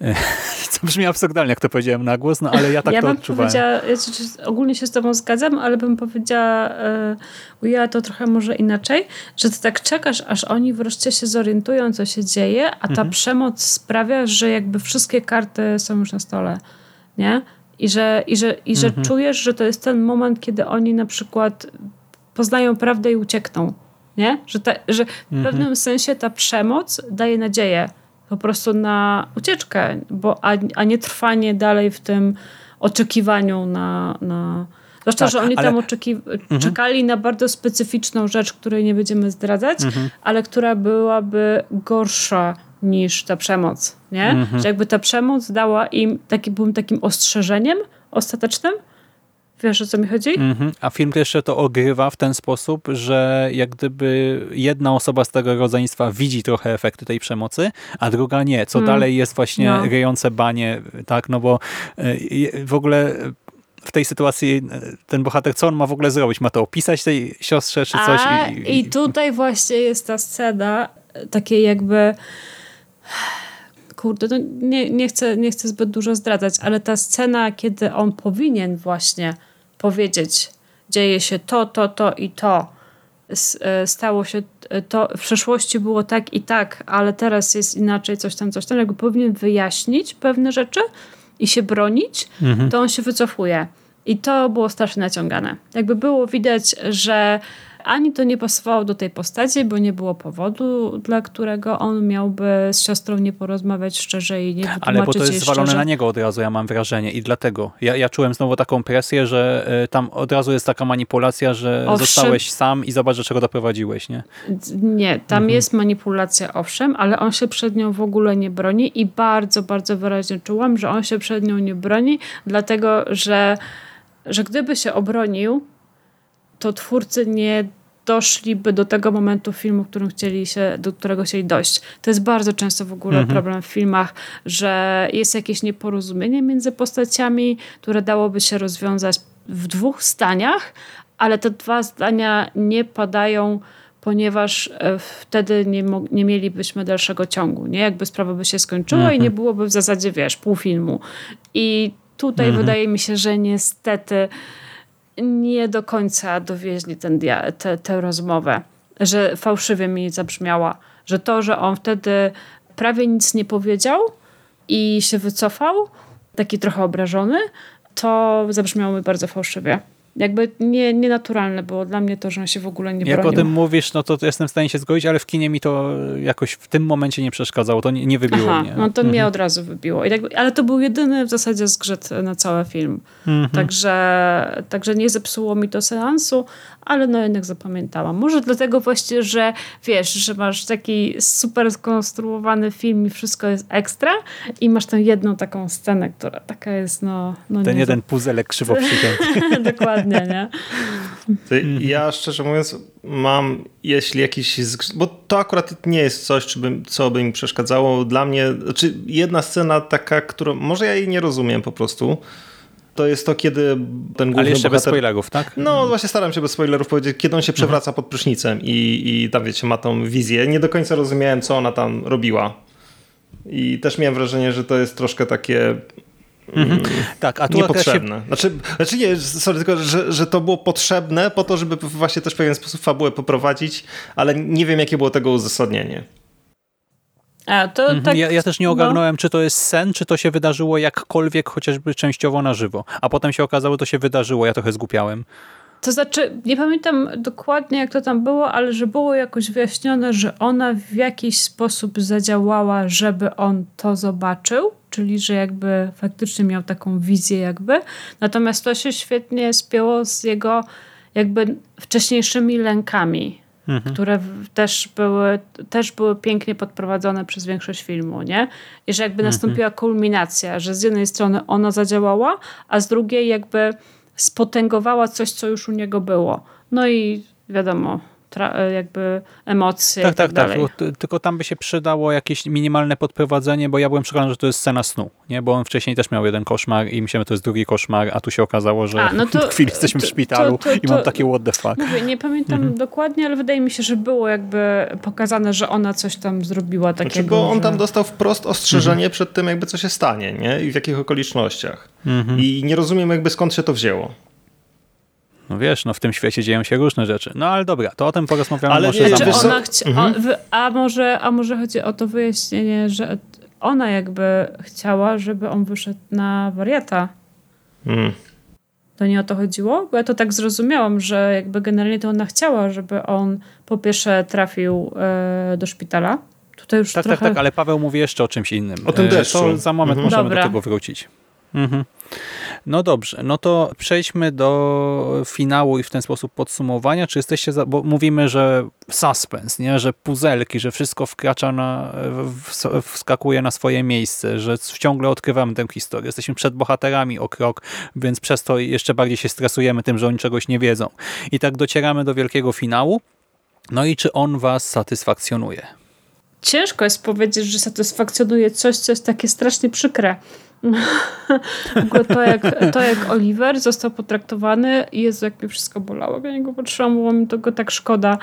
(laughs) Co brzmi absurdalnie, jak to powiedziałem na głos, no ale ja tak ja to bym odczuwałem. powiedziała, ja ogólnie się z tobą zgadzam, ale bym powiedziała, e, ujęła to trochę może inaczej, że ty tak czekasz, aż oni wreszcie się zorientują, co się dzieje, a ta Mhm. przemoc sprawia, że jakby wszystkie karty są już na stole, nie? I że, i że, i że Mhm. czujesz, że to jest ten moment, kiedy oni na przykład poznają prawdę i uciekną, nie? Że, ta, że w Mhm. pewnym sensie ta przemoc daje nadzieję po prostu na ucieczkę, bo, a, a nie trwanie dalej w tym oczekiwaniu na... na Zwłaszcza, Tak, że oni ale- tam oczeki- czekali na bardzo specyficzną rzecz, której nie będziemy zdradzać, ale która byłaby gorsza niż ta przemoc, nie? Że jakby ta przemoc dała im, taki, takim ostrzeżeniem ostatecznym. Wiesz, o co mi chodzi? Mhm. A film jeszcze to ogrywa w ten sposób, że jak gdyby jedna osoba z tego rodzeństwa widzi trochę efekty tej przemocy, a druga nie. Co dalej jest właśnie No. ryjące banie, tak? No bo e, w ogóle w tej sytuacji e, ten bohater, co on ma w ogóle zrobić? Ma to opisać tej siostrze czy coś? A, I tutaj właśnie jest ta scena e, takiej jakby kurde, no nie, nie, chcę, nie chcę zbyt dużo zdradzać, ale ta scena, kiedy on powinien właśnie powiedzieć, dzieje się to, to, to i to. E, Stało się to, w przeszłości było tak i tak, ale teraz jest inaczej, coś tam, coś tam. Jakby powinien wyjaśnić pewne rzeczy i się bronić, to on się wycofuje. I to było strasznie naciągane. Jakby było widać, że ani to nie pasowało do tej postaci, bo nie było powodu, dla którego on miałby z siostrą nie porozmawiać szczerze i nie wytłumaczyć Ale bo to jest zwalone szczerze. na niego od razu, ja mam wrażenie. I dlatego ja, ja czułem znowu taką presję, że e, tam od razu jest taka manipulacja, że Owszem. zostałeś sam i zobacz, do czego doprowadziłeś, nie? Nie, tam Mhm. jest manipulacja, owszem, ale on się przed nią w ogóle nie broni i bardzo, bardzo wyraźnie czułam, że on się przed nią nie broni, dlatego że, że gdyby się obronił, to twórcy nie doszliby do tego momentu filmu, którym chcieli się, do którego chcieli dojść. To jest bardzo często w ogóle problem w filmach, że jest jakieś nieporozumienie między postaciami, które dałoby się rozwiązać w dwóch zdaniach, ale te dwa zdania nie padają, ponieważ e, wtedy nie, nie mielibyśmy dalszego ciągu. Nie? Jakby sprawa by się skończyła i nie byłoby w zasadzie, wiesz, pół filmu. I tutaj wydaje mi się, że niestety nie do końca dowieźli dia- te, tę rozmowę, że fałszywie mi zabrzmiała, że to, że on wtedy prawie nic nie powiedział i się wycofał, taki trochę obrażony, to zabrzmiało mi bardzo fałszywie. Jakby nie, nienaturalne było dla mnie to, że on się w ogóle nie Jak bronił. o tym mówisz, no to jestem w stanie się zgodzić, ale w kinie mi to jakoś w tym momencie nie przeszkadzało, to nie, nie wybiło Aha, mnie. no to Mhm. mnie od razu wybiło. Tak, ale to był jedyny w zasadzie zgrzyt na cały film. Mhm. Także, także nie zepsuło mi to seansu, ale no jednak zapamiętałam. Może dlatego właśnie, że wiesz, że masz taki super skonstruowany film i wszystko jest ekstra i masz tę jedną taką scenę, która taka jest no... no Ten nie jeden puzelek krzywo przycięty. (laughs) Dokładnie, nie? To Mhm. Ja szczerze mówiąc mam, jeśli jakiś, bo to akurat nie jest coś, czy by, co by mi przeszkadzało. Dla mnie, znaczy jedna scena taka, którą, może ja jej nie rozumiem po prostu, to jest to, kiedy ten główny Ale jeszcze bez bohater... spoilerów, tak? No właśnie staram się bez spoilerów powiedzieć, kiedy on się przewraca pod prysznicem i, i tam wiecie, ma tą wizję. Nie do końca rozumiałem, co ona tam robiła. I też miałem wrażenie, że to jest troszkę takie Tak, a tu akurat się niepotrzebne. Znaczy, znaczy nie, sorry, tylko że, że to było potrzebne po to, żeby właśnie też w pewien sposób fabułę poprowadzić, ale nie wiem, jakie było tego uzasadnienie. A, to Mhm. tak, ja, ja też nie no. ogarnąłem, czy to jest sen, czy to się wydarzyło jakkolwiek, chociażby częściowo na żywo. A potem się okazało, to się wydarzyło. Ja trochę zgupiałem. To znaczy, nie pamiętam dokładnie jak to tam było, ale że było jakoś wyjaśnione, że ona w jakiś sposób zadziałała, żeby on to zobaczył, czyli że jakby faktycznie miał taką wizję jakby. Natomiast to się świetnie spięło z jego jakby wcześniejszymi lękami, które w- też były, też były pięknie podprowadzone przez większość filmu, nie? I że jakby nastąpiła kulminacja, że z jednej strony ona zadziałała, a z drugiej jakby spotęgowała coś, co już u niego było. No i wiadomo, jakby emocje Tak, tak, tak, tak. dalej. Tylko tam by się przydało jakieś minimalne podprowadzenie, bo ja byłem przekonany, że to jest scena snu, nie? Bo on wcześniej też miał jeden koszmar i myślałem, że to jest drugi koszmar, a tu się okazało, że A, no (laughs) to- w chwili jesteśmy w to- szpitalu to- to- i mam to- takie what the fuck. Mówię, nie pamiętam Mhm. dokładnie, ale wydaje mi się, że było jakby pokazane, że ona coś tam zrobiła takiego. Znaczy, bo on że... tam dostał wprost ostrzeżenie Mhm. przed tym, jakby co się stanie, nie? I w jakich okolicznościach. Mhm. I nie rozumiem, jakby skąd się to wzięło. No wiesz, no w tym świecie dzieją się różne rzeczy. No ale dobra, to o tym porozmawiamy Ale może nie, Czy ona chci- Mhm. o, wy- a, może, a może chodzi o to wyjaśnienie, że ona jakby chciała, żeby on wyszedł na wariata. Mm. To nie o to chodziło? Bo ja to tak zrozumiałam, że jakby generalnie to ona chciała, żeby on po pierwsze trafił e, do szpitala. Tutaj już Tak, trochę... tak, tak, ale Paweł mówi jeszcze o czymś innym. O tym E, deszczu. To za moment Mhm. możemy Dobra. do tego wrócić. Mhm. No dobrze, no to przejdźmy do finału i w ten sposób podsumowania. Czy jesteście, za, bo mówimy, że suspens, nie? że puzelki, że wszystko wkracza na, wskakuje na swoje miejsce, że ciągle odkrywamy tę historię. Jesteśmy przed bohaterami o krok, więc przez to jeszcze bardziej się stresujemy tym, że oni czegoś nie wiedzą. I tak docieramy do wielkiego finału. No i czy on was satysfakcjonuje? Ciężko jest powiedzieć, że satysfakcjonuje coś, co jest takie strasznie przykre. To jak, to jak Oliver został potraktowany Jezu, jak mnie wszystko bolało, ja niego patrzyłam, było mi tego tak szkoda.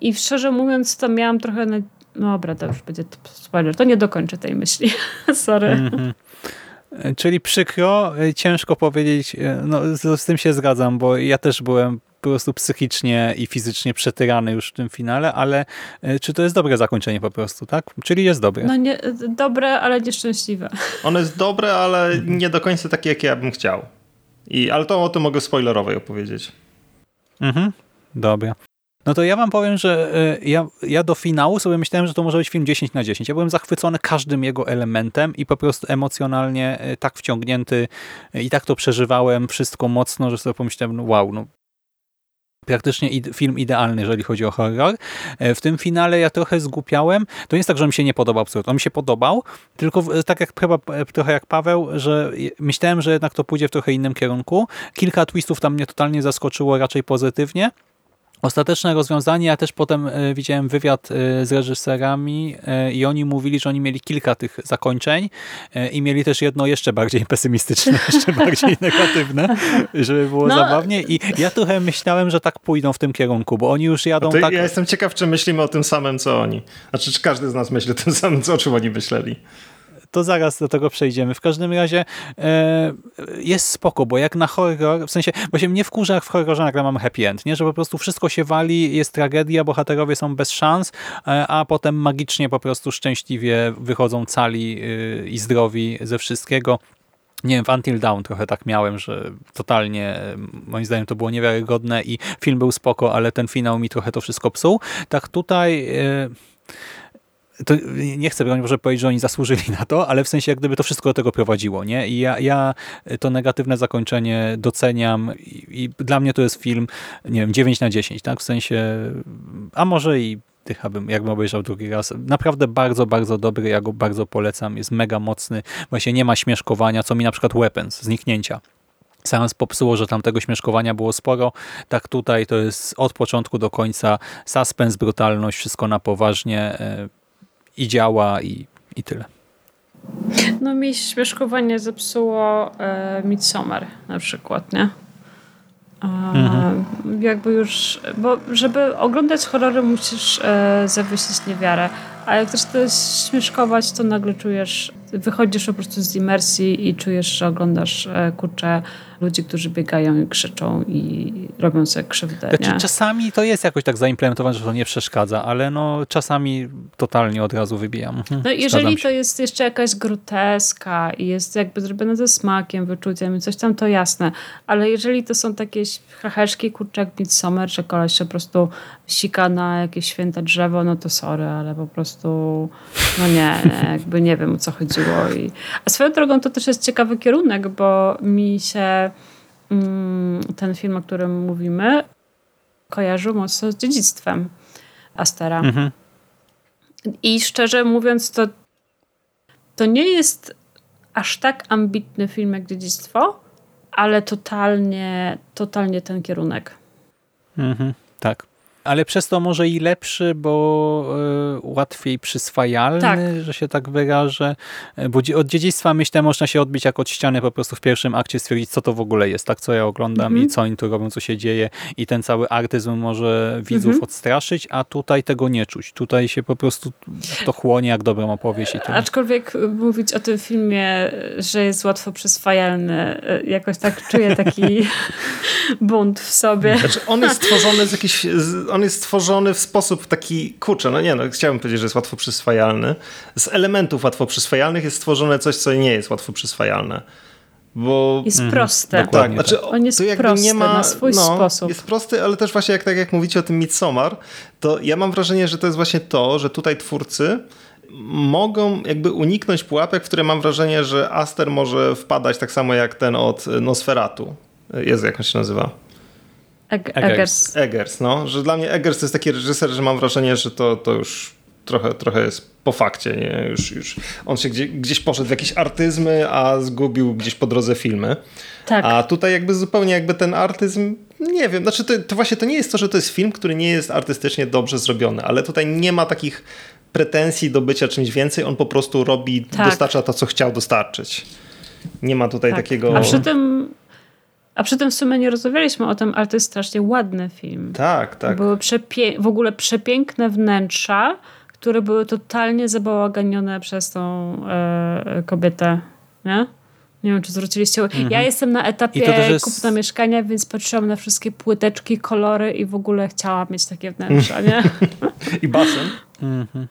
I szczerze mówiąc, to miałam trochę... Na... No dobra, to już będzie spoiler. To nie dokończę tej myśli. (laughs) Sorry. Mhm. Czyli przykro, ciężko powiedzieć, y, no z, z tym się zgadzam, bo ja też byłem po prostu psychicznie i fizycznie przetyrany już w tym finale, ale y, czy to jest dobre zakończenie po prostu, tak? Czyli jest dobre. No nie, dobre, ale nieszczęśliwe. Ono jest dobre, ale nie do końca takie, jakie ja bym chciał. I, ale to o tym mogę spoilerowej opowiedzieć. Mhm. Dobra. No to ja wam powiem, że y, ja, ja do finału sobie myślałem, że to może być film 10 na 10. Ja byłem zachwycony każdym jego elementem i po prostu emocjonalnie y, tak wciągnięty i tak to przeżywałem wszystko mocno, że sobie pomyślałem, no wow, no praktycznie film idealny, jeżeli chodzi o horror. E, W tym finale ja trochę zgłupiałem. To nie jest tak, że mi się nie podobał absolutnie. On mi się podobał, tylko tak jak chyba e, trochę jak Paweł, że myślałem, że jednak to pójdzie w trochę innym kierunku. Kilka twistów tam mnie totalnie zaskoczyło raczej pozytywnie. Ostateczne rozwiązanie, ja też potem e, widziałem wywiad e, z reżyserami e, i oni mówili, że oni mieli kilka tych zakończeń i mieli też jedno jeszcze bardziej pesymistyczne, (laughs) jeszcze bardziej negatywne, żeby było No. zabawnie i ja trochę myślałem, że tak pójdą w tym kierunku, bo oni już jadą tak... Ja jestem ciekaw, czy myślimy o tym samym, co oni. Znaczy, czy każdy z nas myśli o tym samym, co o czym oni myśleli. To zaraz do tego przejdziemy. W każdym razie e, jest spoko, bo jak na horror, w sensie, bo się mnie wkurza, jak w horrorze nagle mamy happy end, nie? że po prostu wszystko się wali, jest tragedia, bohaterowie są bez szans, e, a potem magicznie po prostu szczęśliwie wychodzą cali y, i zdrowi ze wszystkiego nie wiem, w Until Dawn trochę tak miałem, że totalnie moim zdaniem to było niewiarygodne i film był spoko, ale ten finał mi trochę to wszystko psuł. Tak tutaj e, to nie chcę broń może powiedzieć, że oni zasłużyli na to, ale w sensie jak gdyby to wszystko do tego prowadziło, nie? I ja, ja to negatywne zakończenie doceniam i, i, dla mnie to jest film, nie wiem, 9 na 10, tak? W sensie, a może i tych, abym, jakbym obejrzał drugi raz. Naprawdę bardzo, bardzo dobry, ja go bardzo polecam, jest mega mocny, właśnie nie ma śmieszkowania, co mi na przykład Weapons, zniknięcia. Seans popsuło, że tam tego śmieszkowania było sporo. Tak tutaj to jest od początku do końca suspens, brutalność, wszystko na poważnie e, i działa i, i tyle. No mi śmieszkowanie zepsuło e, Midsommar na przykład, nie? Mhm. Jakby już, bo żeby oglądać horrory musisz e, zawiesić niewiarę, a jak chcesz to śmieszkować, to nagle czujesz, wychodzisz po prostu z imersji i czujesz, że oglądasz e, kurczę ludzi, którzy biegają i krzyczą i robią sobie krzywdę. Znaczy, czasami to jest jakoś tak zaimplementowane, że to nie przeszkadza, ale no czasami totalnie od razu wybijam. Mhm, no jeżeli to jest jeszcze jakaś groteska i jest jakby zrobione ze smakiem, wyczuciem i coś tam, to jasne. Ale jeżeli to są takie hacheszki, kurczak, Midsommar, że koleś się po prostu sika na jakieś święte drzewo, no to sorry, ale po prostu no nie, nie jakby nie wiem o co chodziło. I... A swoją drogą to też jest ciekawy kierunek, bo mi się mm, ten film, o którym mówimy, kojarzył mocno z dziedzictwem Astera. Mhm. I szczerze mówiąc, to, to nie jest aż tak ambitny film jak dziedzictwo, ale totalnie, totalnie ten kierunek. Mhm, tak ale przez to może i lepszy, bo y, łatwiej przyswajalny, tak. że się tak wyrażę. E, bo od dziedzictwa myślę, można się odbić jak od ściany po prostu w pierwszym akcie, stwierdzić co to w ogóle jest, tak co ja oglądam mm -hmm. i co oni tu robią, co się dzieje i ten cały artyzm może widzów mm -hmm. odstraszyć, a tutaj tego nie czuć. Tutaj się po prostu to chłonie jak dobrą opowieść. I Aczkolwiek mówić o tym filmie, że jest łatwo przyswajalny, jakoś tak czuję taki (laughs) bunt w sobie. Znaczy on jest (laughs) stworzony z jakiejś on jest stworzony w sposób taki, kurczę, no nie no, chciałbym powiedzieć, że jest łatwo przyswajalny. Z elementów łatwo przyswajalnych jest stworzone coś, co nie jest łatwo przyswajalne. Bo... Jest mhm. prosty. Tak, znaczy, on jest prosty nie ma, na swój no, sposób. Jest prosty, ale też właśnie jak, tak jak mówicie o tym Midsommar, to ja mam wrażenie, że to jest właśnie to, że tutaj twórcy mogą jakby uniknąć pułapek, w które mam wrażenie, że Aster może wpadać tak samo jak ten od Nosferatu. Jezu, jak on się nazywa? Eggers. Eggers, no. Że dla mnie Eggers to jest taki reżyser, że mam wrażenie, że to, to już trochę, trochę jest po fakcie, nie? Już, już on się gdzieś, gdzieś poszedł w jakieś artyzmy, a zgubił gdzieś po drodze filmy. Tak. A tutaj jakby zupełnie jakby ten artyzm, nie wiem, znaczy to, to właśnie to nie jest to, że to jest film, który nie jest artystycznie dobrze zrobiony, ale tutaj nie ma takich pretensji do bycia czymś więcej, on po prostu robi, tak. dostarcza to, co chciał dostarczyć. Nie ma tutaj tak. takiego... A przy tym a przy tym w sumie nie rozmawialiśmy o tym, ale to jest strasznie ładny film. Tak, tak. Były w ogóle przepiękne wnętrza, które były totalnie zabałaganione przez tą e, kobietę. Nie? Nie wiem, czy zwróciliście uwagę. Mhm. Ja jestem na etapie jest... kupna mieszkania, więc patrzyłam na wszystkie płyteczki, kolory i w ogóle chciałam mieć takie wnętrza, nie? (laughs) I basen. Mhm.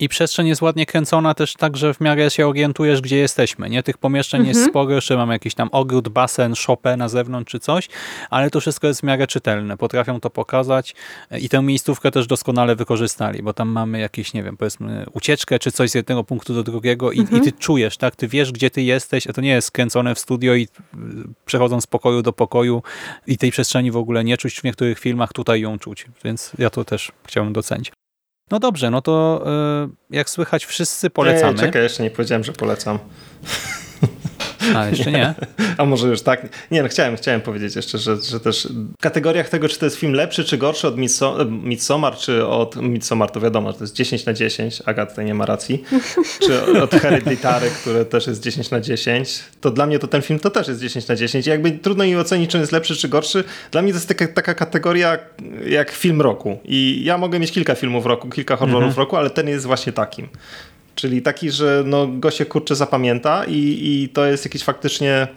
I przestrzeń jest ładnie kręcona też tak, że w miarę się orientujesz, gdzie jesteśmy. Nie Tych pomieszczeń mhm. jest sporo, jeszcze mam jakiś tam ogród, basen, szopę na zewnątrz czy coś, ale to wszystko jest w miarę czytelne. Potrafią to pokazać i tę miejscówkę też doskonale wykorzystali, bo tam mamy jakieś, nie wiem, powiedzmy ucieczkę czy coś z jednego punktu do drugiego i, mhm. i ty czujesz, tak? Ty wiesz, gdzie ty jesteś, a to nie jest skręcone w studio i przechodząc z pokoju do pokoju i tej przestrzeni w ogóle nie czuć. W niektórych filmach tutaj ją czuć, więc ja to też chciałbym docenić. No dobrze, no to y, jak słychać wszyscy polecamy. Ej, czekaj, jeszcze nie powiedziałem, że polecam. A, jeszcze nie? (laughs) A może już tak? Nie, no chciałem, chciałem powiedzieć jeszcze, że, że też w kategoriach tego, czy to jest film lepszy, czy gorszy od Midsommar, czy od Midsommar, to wiadomo, że to jest 10 na 10, Agat tutaj nie ma racji, (laughs) czy od Hereditary, które też jest 10 na 10, to dla mnie to ten film to też jest 10 na 10 i jakby trudno mi ocenić, czy on jest lepszy, czy gorszy. Dla mnie to jest taka, taka kategoria jak film roku i ja mogę mieć kilka filmów roku, kilka horrorów mhm. roku, ale ten jest właśnie takim. Czyli taki, że no, go się kurczę zapamięta i, i to jest jakieś faktycznie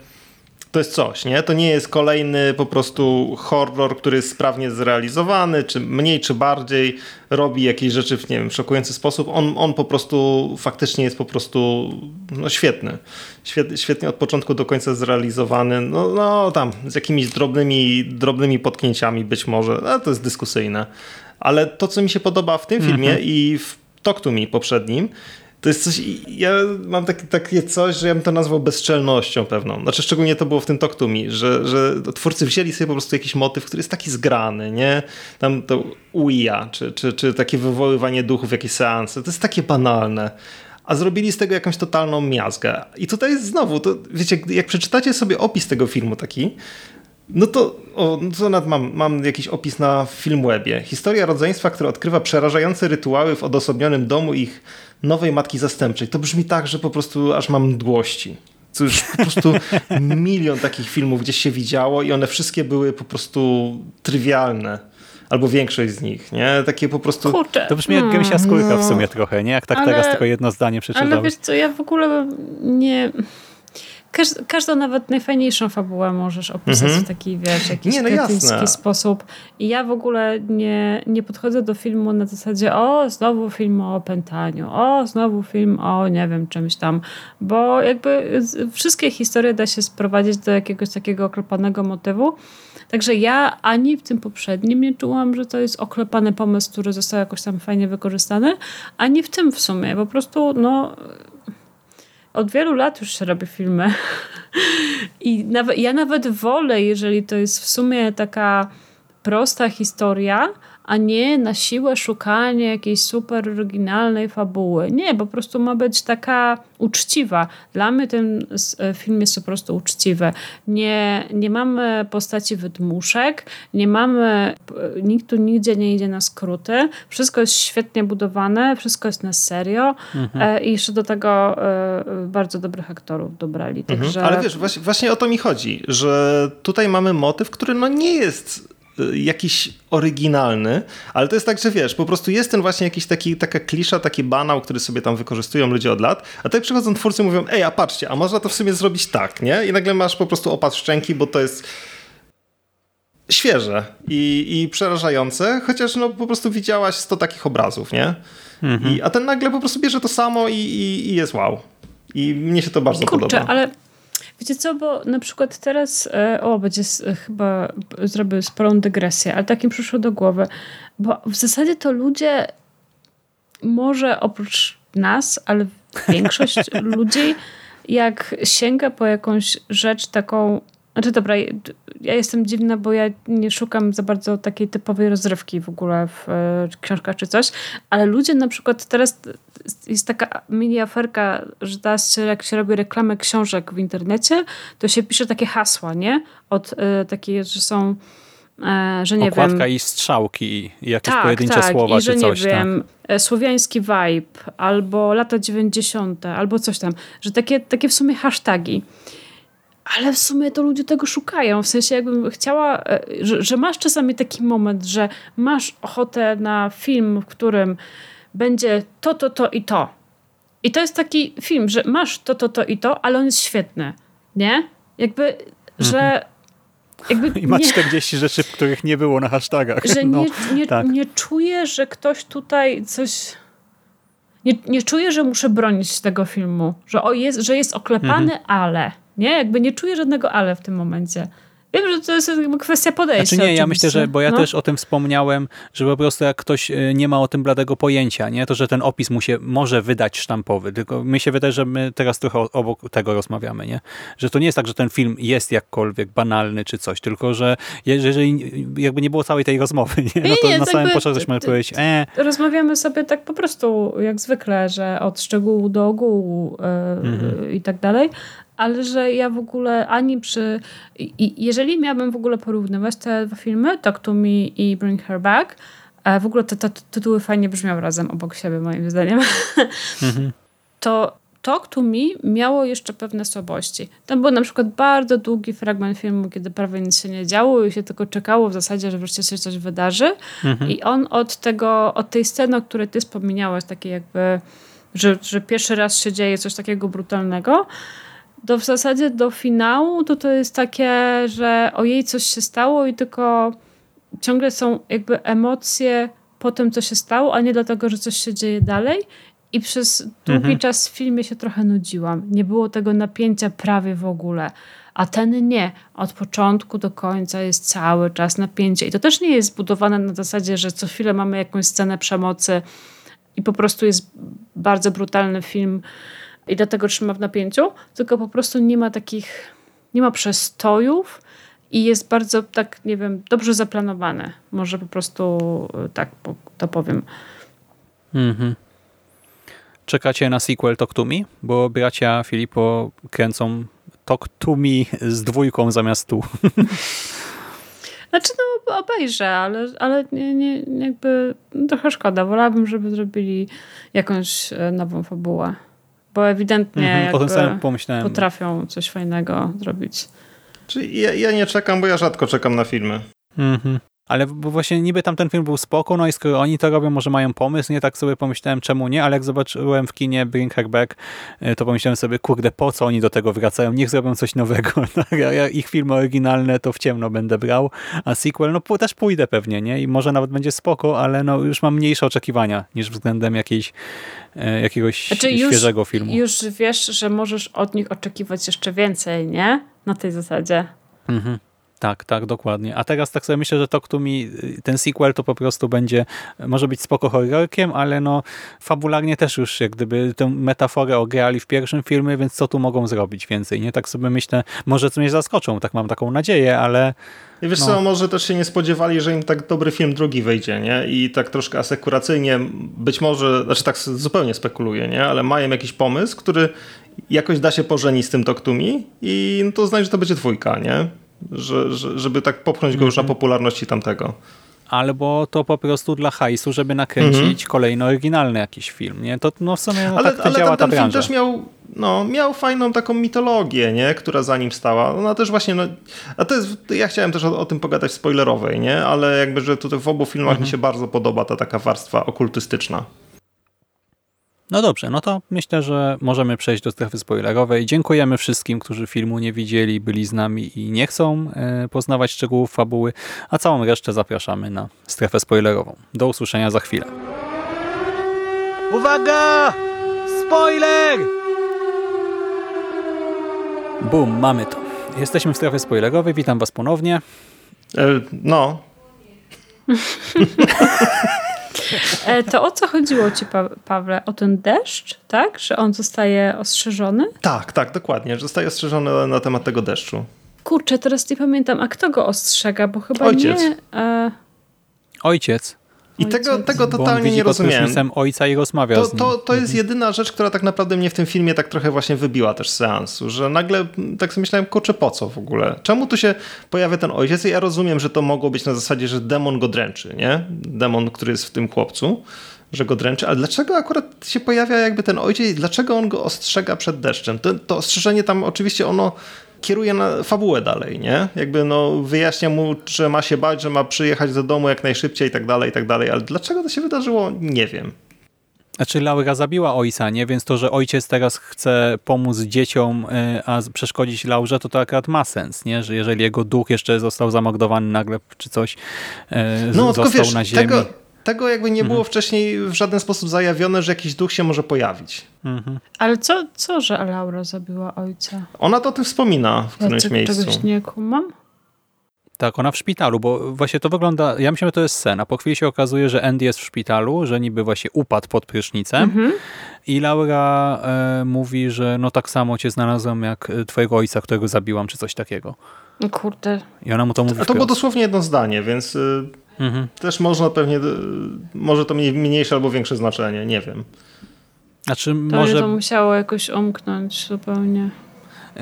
to jest coś, nie? To nie jest kolejny po prostu horror, który jest sprawnie zrealizowany, czy mniej, czy bardziej robi jakieś rzeczy w, nie wiem, szokujący sposób. On, on po prostu faktycznie jest po prostu no, świetny. Świetnie, świetnie od początku do końca zrealizowany. No, no tam, z jakimiś drobnymi, drobnymi potknięciami być może. No, to jest dyskusyjne. Ale to, co mi się podoba w tym filmie mm -hmm. i w Talk to Me poprzednim, to jest coś, ja mam takie, takie coś, że ja bym to nazwał bezczelnością pewną. Znaczy szczególnie to było w tym Talk że, że twórcy wzięli sobie po prostu jakiś motyw, który jest taki zgrany, nie? Tam to uja, czy, czy, czy takie wywoływanie duchów, jakieś seanse, to jest takie banalne. A zrobili z tego jakąś totalną miazgę. I tutaj znowu, to wiecie, jak przeczytacie sobie opis tego filmu taki, no to, o, no to mam, mam jakiś opis na Filmwebie. Historia rodzeństwa, które odkrywa przerażające rytuały w odosobnionym domu ich nowej matki zastępczej. To brzmi tak, że po prostu aż mam mdłości. Cóż, po prostu (laughs) milion takich filmów gdzieś się widziało i one wszystkie były po prostu trywialne. Albo większość z nich, nie? Takie po prostu... Kurczę. To brzmi jak hmm. gęsia skórka no. w sumie trochę, nie? Jak tak ale, teraz tylko jedno zdanie przeczytałem. Ale wiesz co, ja w ogóle nie każdą nawet najfajniejszą fabułę możesz opisać mm -hmm. w taki, wiesz, jakiś nie, no sposób. I ja w ogóle nie, nie podchodzę do filmu na zasadzie o, znowu film o opętaniu, o, znowu film o nie wiem, czymś tam. Bo jakby wszystkie historie da się sprowadzić do jakiegoś takiego oklepanego motywu. Także ja ani w tym poprzednim nie czułam, że to jest oklepany pomysł, który został jakoś tam fajnie wykorzystany, ani w tym w sumie. Po prostu, no od wielu lat już się robi filmy. I nawet, ja nawet wolę, jeżeli to jest w sumie taka prosta historia, a nie na siłę szukanie jakiejś super oryginalnej fabuły. Nie, po prostu ma być taka uczciwa. Dla mnie ten e, film jest po prostu uczciwy. Nie, nie mamy postaci wydmuszek, nie mamy, nikt tu nigdzie nie idzie na skróty. Wszystko jest świetnie budowane, wszystko jest na serio mhm. E, i jeszcze do tego e, bardzo dobrych aktorów dobrali. Mhm. Także... Ale wiesz, właśnie, właśnie o to mi chodzi, że tutaj mamy motyw, który no nie jest jakiś oryginalny, ale to jest tak, że wiesz, po prostu jest ten właśnie jakiś taki, taka klisza, taki banał, który sobie tam wykorzystują ludzie od lat, a tak przychodzą twórcy i mówią, ej, a patrzcie, a można to w sumie zrobić tak, nie? I nagle masz po prostu opad szczęki, bo to jest świeże i, i przerażające, chociaż no po prostu widziałaś 100 takich obrazów, nie? Mhm. I, a ten nagle po prostu bierze to samo i, i, i jest wow. I mnie się to bardzo Kurczę, podoba. ale Wiecie co, bo na przykład teraz, e, o, będzie chyba, zrobię sporą dygresję, ale tak mi przyszło do głowy, bo w zasadzie to ludzie, może oprócz nas, ale większość (laughs) ludzi, jak sięga po jakąś rzecz taką znaczy dobra, ja jestem dziwna, bo ja nie szukam za bardzo takiej typowej rozrywki w ogóle w e, książkach czy coś, ale ludzie na przykład teraz jest taka mini aferka, że teraz jak się robi reklamę książek w internecie, to się pisze takie hasła, nie? Od e, takie, że są e, że nie Okładka wiem. i strzałki i jakieś tak, pojedyncze tak, słowa i że czy coś. nie wiem, tak. słowiański vibe, albo lata 90., albo coś tam. Że takie, takie w sumie hasztagi ale w sumie to ludzie tego szukają. W sensie, jakbym chciała, e, że, że, masz czasami taki moment, że masz ochotę na film, w którym będzie to, to, to i to. I to jest taki film, że masz to, to, to i to, ale on jest świetny. Nie? Jakby, mhm. że. Jakby (laughs) I ma nie, 40 rzeczy, których nie było na hashtagach. Że no, nie, nie, tak. nie czuję, że ktoś tutaj coś. Nie, nie czuję, że muszę bronić tego filmu. Że, o jest, że jest oklepany, mhm. ale. Nie? Jakby nie czuję żadnego ale w tym momencie. Wiem, że to jest kwestia podejścia. Znaczy nie, oczywiście. ja myślę, że, bo ja no. też o tym wspomniałem, że po prostu jak ktoś e, nie ma o tym bladego pojęcia, nie, to że ten opis mu się może wydać sztampowy, tylko mi się wydaje, że my teraz trochę obok tego rozmawiamy, nie? Że to nie jest tak, że ten film jest jakkolwiek banalny czy coś, tylko że jeżeli jakby nie było całej tej rozmowy, nie, no to nie, na samym początku żeśmy powiedzieć, e. Rozmawiamy sobie tak po prostu jak zwykle, że od szczegółu do ogółu yy, mhm. i tak dalej, ale że ja w ogóle ani przy... I jeżeli miałabym w ogóle porównywać te dwa filmy, Talk to Me i Bring Her Back, w ogóle te, te tytuły fajnie brzmią razem obok siebie moim zdaniem, mhm. (laughs) to Talk to Me miało jeszcze pewne słabości. Tam był na przykład bardzo długi fragment filmu, kiedy prawie nic się nie działo i się tylko czekało w zasadzie, że wreszcie się coś wydarzy. Mhm. I on od tego, od tej sceny, o której ty wspomniałaś, takiej jakby że, że pierwszy raz się dzieje coś takiego brutalnego, to w zasadzie do finału to to jest takie, że o jej coś się stało i tylko ciągle są jakby emocje po tym, co się stało, a nie dlatego, że coś się dzieje dalej. I przez długi Mhm. czas w filmie się trochę nudziłam. Nie było tego napięcia prawie w ogóle. A ten nie. Od początku do końca jest cały czas napięcie. I to też nie jest zbudowane na zasadzie, że co chwilę mamy jakąś scenę przemocy i po prostu jest bardzo brutalny film i dlatego trzyma w napięciu, tylko po prostu nie ma takich, nie ma przestojów i jest bardzo tak, nie wiem, dobrze zaplanowane. Może po prostu y, tak to powiem. Mhm. Czekacie na sequel Talk to Me? Bo bracia Filipo kręcą Talk to Me z dwójką zamiast tu. (laughs) Znaczy, no obejrzę, ale, ale nie, nie, jakby trochę szkoda. Wolałabym, żeby zrobili jakąś e, nową fabułę. Bo ewidentnie Mhm, potrafią coś fajnego zrobić. Czyli ja, ja nie czekam, bo ja rzadko czekam na filmy. Mhm. Ale bo właśnie niby tam ten film był spoko, no i skoro oni to robią, może mają pomysł, nie tak sobie pomyślałem czemu nie, ale jak zobaczyłem w kinie Bring Her Back, y, to pomyślałem sobie, kurde, po co oni do tego wracają, niech zrobią coś nowego. (laughs) Tak, ja, ich filmy oryginalne to w ciemno będę brał, a sequel, no też pójdę pewnie, nie? I może nawet będzie spoko, ale no już mam mniejsze oczekiwania niż względem jakiejś, e, jakiegoś Znaczy już, świeżego filmu. już wiesz, że możesz od nich oczekiwać jeszcze więcej, nie? Na tej zasadzie. Mhm. Tak, tak, dokładnie. A teraz tak sobie myślę, że Talk to Me, ten sequel to po prostu będzie, może być spoko horrorkiem, ale no fabularnie też już jak gdyby tę metaforę ograli w pierwszym filmie, więc co tu mogą zrobić więcej, nie? Tak sobie myślę, może co mnie zaskoczą, tak mam taką nadzieję, ale I wiesz No. co, może też się nie spodziewali, że im tak dobry film drugi wyjdzie, nie? I tak troszkę asekuracyjnie, być może, znaczy tak zupełnie spekuluję, nie? Ale mają jakiś pomysł, który jakoś da się pożenić z tym Talk to Me i no to znaczy, że to będzie dwójka, nie? Że, że, żeby tak popchnąć go już Mhm. na popularności tamtego. albo to po prostu dla hajsu, żeby nakręcić kolejny oryginalny jakiś film, nie? To no w sumie no, ale tak ale działa ten, ta ten film branża. też miał, no, miał fajną taką mitologię, nie? która za nim stała. Ona też właśnie, no, a to jest, ja chciałem też o, o tym pogadać w spoilerowej, nie? ale jakby, że tutaj w obu filmach Mhm. mi się bardzo podoba ta taka warstwa okultystyczna. No dobrze, no to myślę, że możemy przejść do strefy spoilerowej. Dziękujemy wszystkim, którzy filmu nie widzieli, byli z nami i nie chcą e, poznawać szczegółów fabuły, a całą resztę zapraszamy na strefę spoilerową. Do usłyszenia za chwilę. Uwaga! Spoiler! Bum, mamy to. Jesteśmy w strefie spoilerowej, witam was ponownie. E, no, (laughs) (laughs) to o co chodziło ci, pa Pawle? O ten deszcz, tak? Że on zostaje ostrzeżony? tak, tak, dokładnie, że zostaje ostrzeżony na temat tego deszczu. Kurczę, teraz nie pamiętam, a kto go ostrzega, bo chyba Ojciec. nie... E, Ojciec, I tego, tego bo totalnie widzi nie pod rozumiałem. prysznicem ojca i rozmawia To, z nim. to, to jest jedyna rzecz, która tak naprawdę mnie w tym filmie tak trochę właśnie wybiła też z seansu, że nagle tak sobie myślałem, kurczę, po co w ogóle? Czemu tu się pojawia ten ojciec? I ja rozumiem, że to mogło być na zasadzie, że demon go dręczy, nie? Demon, który jest w tym chłopcu, że go dręczy, ale dlaczego akurat się pojawia jakby ten ojciec i dlaczego on go ostrzega przed deszczem? To, to ostrzeżenie tam oczywiście ono kieruje na fabułę dalej, nie? Jakby no wyjaśnia mu, że ma się bać, że ma przyjechać do domu jak najszybciej i tak dalej, i tak dalej, ale dlaczego to się wydarzyło? Nie wiem. Znaczy Laura zabiła ojca, nie? Więc to, że ojciec teraz chce pomóc dzieciom, y, a przeszkodzić Laurze, to to akurat ma sens, nie? Że jeżeli jego duch jeszcze został zamordowany nagle, czy coś, y, No, został wiesz, na ziemi. tego, tego jakby nie Mhm. było wcześniej w żaden sposób zajawione, że jakiś duch się może pojawić. Mhm. ale co, co, że Laura zabiła ojca? Ona to o tym wspomina w Ja którymś te- miejscu. czegoś nie kumam? Tak, ona w szpitalu, bo właśnie to wygląda, ja myślę, że to jest sen, a po chwili się okazuje, że Andy jest w szpitalu, że niby właśnie upadł pod prysznicem Mhm. i Laura e, mówi, że no tak samo cię znalazłem jak e, twojego ojca, którego zabiłam, czy coś takiego. No Kurde, I ona mu to mówi A to było dosłownie jedno zdanie, więc y, Mhm. też można pewnie, y, może to mieć mniejsze albo większe znaczenie, nie wiem. Znaczy to może... to musiało jakoś umknąć zupełnie.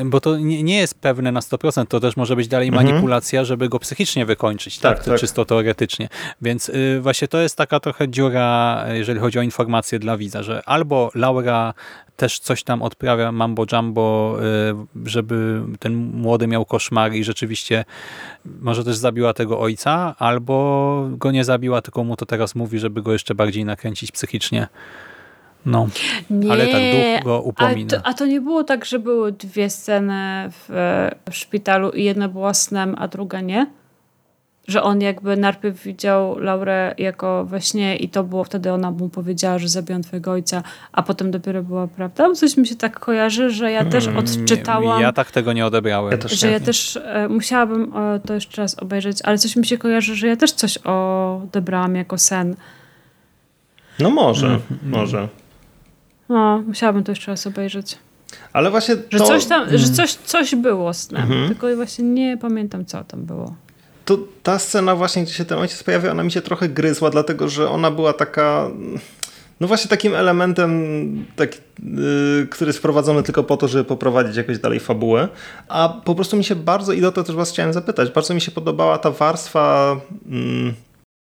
Bo to nie, nie jest pewne na 100%, to też może być dalej Mhm. manipulacja, żeby go psychicznie wykończyć, tak, Tak, tak. czysto teoretycznie. Więc y, właśnie to jest taka trochę dziura, jeżeli chodzi o informacje dla widza, że albo Laura też coś tam odprawia mambo jumbo, y, żeby ten młody miał koszmar i rzeczywiście może też zabiła tego ojca, albo go nie zabiła, tylko mu to teraz mówi, żeby go jeszcze bardziej nakręcić psychicznie. No, Nie, ale tak duch go a upomina. to, a to nie było tak, że były dwie sceny w, w szpitalu i jedna była snem, a druga nie? Że on jakby najpierw widział Laurę jako we śnie i to było wtedy ona mu powiedziała, że zabiją twojego ojca, a potem dopiero była prawda? Coś mi się tak kojarzy, że ja też odczytałam, Ja tak tego nie odebrałem. Ja też że nie. ja też e, musiałabym e, to jeszcze raz obejrzeć, ale coś mi się kojarzy, że ja też coś odebrałam jako sen. No może, Mm, może. No, musiałabym to jeszcze raz obejrzeć. Ale właśnie Że to, coś tam, że coś, coś było snem, Mhm. tylko właśnie nie pamiętam, co tam było. to ta scena właśnie, gdzie się ten ojciec pojawia, ona mi się trochę gryzła, dlatego że ona była taka... No właśnie takim elementem, tak, yy, który jest wprowadzony tylko po to, żeby poprowadzić jakoś dalej fabułę. A po prostu mi się bardzo, i o to też was chciałem zapytać, bardzo mi się podobała ta warstwa mm,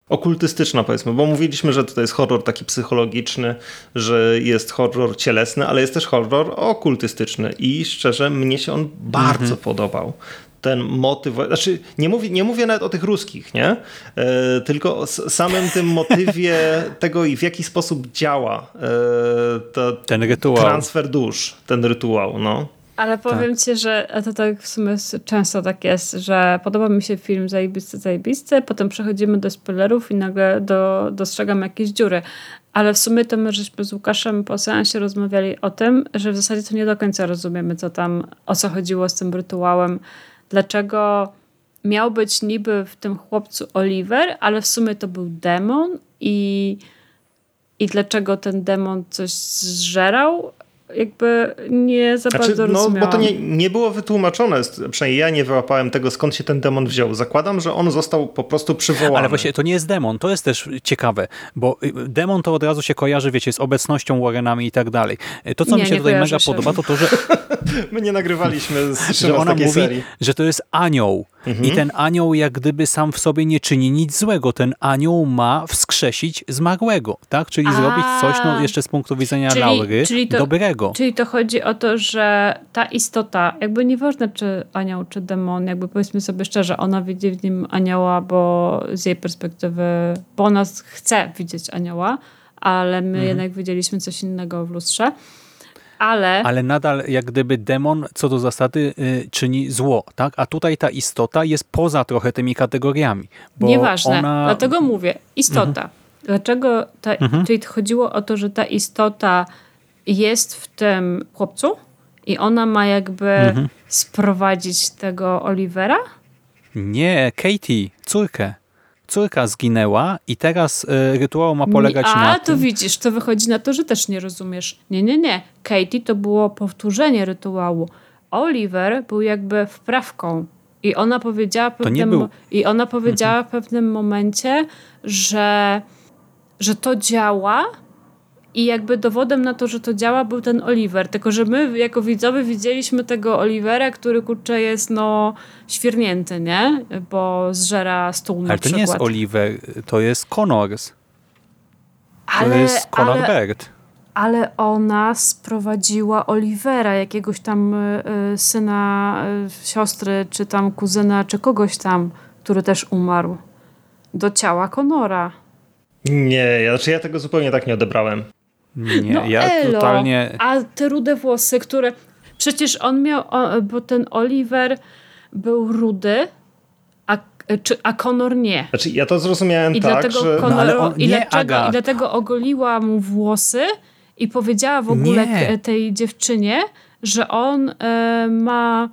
okultystyczna powiedzmy, bo mówiliśmy, że tutaj jest horror taki psychologiczny, że jest horror cielesny, ale jest też horror okultystyczny i szczerze mnie się on bardzo podobał. Ten motyw, znaczy nie mówię, nie mówię nawet o tych ruskich, nie? E, tylko o samym tym (laughs) motywie tego i w jaki sposób działa e, to, Ten rytuał. transfer dusz, ten rytuał, no. Ale powiem ci, że to tak w sumie często tak jest, że podoba mi się film zajebisty, zajebisty, potem przechodzimy do spoilerów i nagle do, dostrzegam jakieś dziury. Ale w sumie to my żeśmy z Łukaszem po seansie rozmawiali o tym, że w zasadzie to nie do końca rozumiemy, co tam, o co chodziło z tym rytuałem. Dlaczego miał być niby w tym chłopcu Oliver, ale w sumie to był demon i, i dlaczego ten demon coś zżerał, jakby nie za Znaczy, bardzo no, rozumiałam. bo to nie, nie było wytłumaczone, przynajmniej ja nie wyłapałem tego, skąd się ten demon wziął. Zakładam, że on został po prostu przywołany. Ale właśnie to nie jest demon, to jest też ciekawe, bo y, demon to od razu się kojarzy, wiecie, z obecnością Warrenami i tak dalej. To, co Nie, mi się tutaj mega się. podoba, to to, że, (laughs) My nie nagrywaliśmy z (laughs) że ona takiej mówi, serii. że to jest anioł. Mhm. I ten anioł jak gdyby sam w sobie nie czyni nic złego. Ten anioł ma wskrzesić zmarłego, tak? Czyli A. zrobić coś, no jeszcze z punktu widzenia Czyli- Laury, czyli to- dobrego. Czyli to chodzi o to, że ta istota, jakby nieważne czy anioł, czy demon, jakby powiedzmy sobie szczerze, ona widzi w nim anioła, bo z jej perspektywy, bo ona chce widzieć anioła, ale my Mhm. jednak widzieliśmy coś innego w lustrze. Ale, Ale nadal jak gdyby demon co do zasady y, czyni zło, tak? A tutaj ta istota jest poza trochę tymi kategoriami. Bo nieważne, Ona... Mhm. dlatego mówię, istota. Dlaczego ta, czyli chodziło o to, że ta istota jest w tym chłopcu i ona ma jakby Mhm. sprowadzić tego Olivera? Nie, Katie, córkę. Córka zginęła i teraz y, rytuał ma polegać A, na to tym... widzisz, to wychodzi na to, że też nie rozumiesz. Nie, nie, nie. Katie to było powtórzenie rytuału. Oliver był jakby wprawką. I ona powiedziała, pewnym, był- i ona powiedziała w pewnym momencie, że, że to działa i jakby dowodem na to, że to działa był ten Oliver. Tylko, że my jako widzowie widzieliśmy tego Olivera, który kurczę jest no świernięty, nie? Bo zżera stół na Ale to nie jest Oliver, to jest Connors. To ale, jest Connor ale, Bert. ale ona sprowadziła Olivera, jakiegoś tam y, y, syna, y, siostry, czy tam kuzyna, czy kogoś tam, który też umarł, do ciała Konora. Nie, znaczy ja tego zupełnie tak nie odebrałem. Nie, No ja elo, totalnie... A te rude włosy, które... Przecież on miał, o, bo ten Oliver był rudy, a, czy, a Konor nie. Znaczy ja to zrozumiałem I tak, dlatego, że... Conor, ale on- i, nie, dlaczego, Aga. I dlatego ogoliła mu włosy i powiedziała w ogóle k- tej dziewczynie, że on e, ma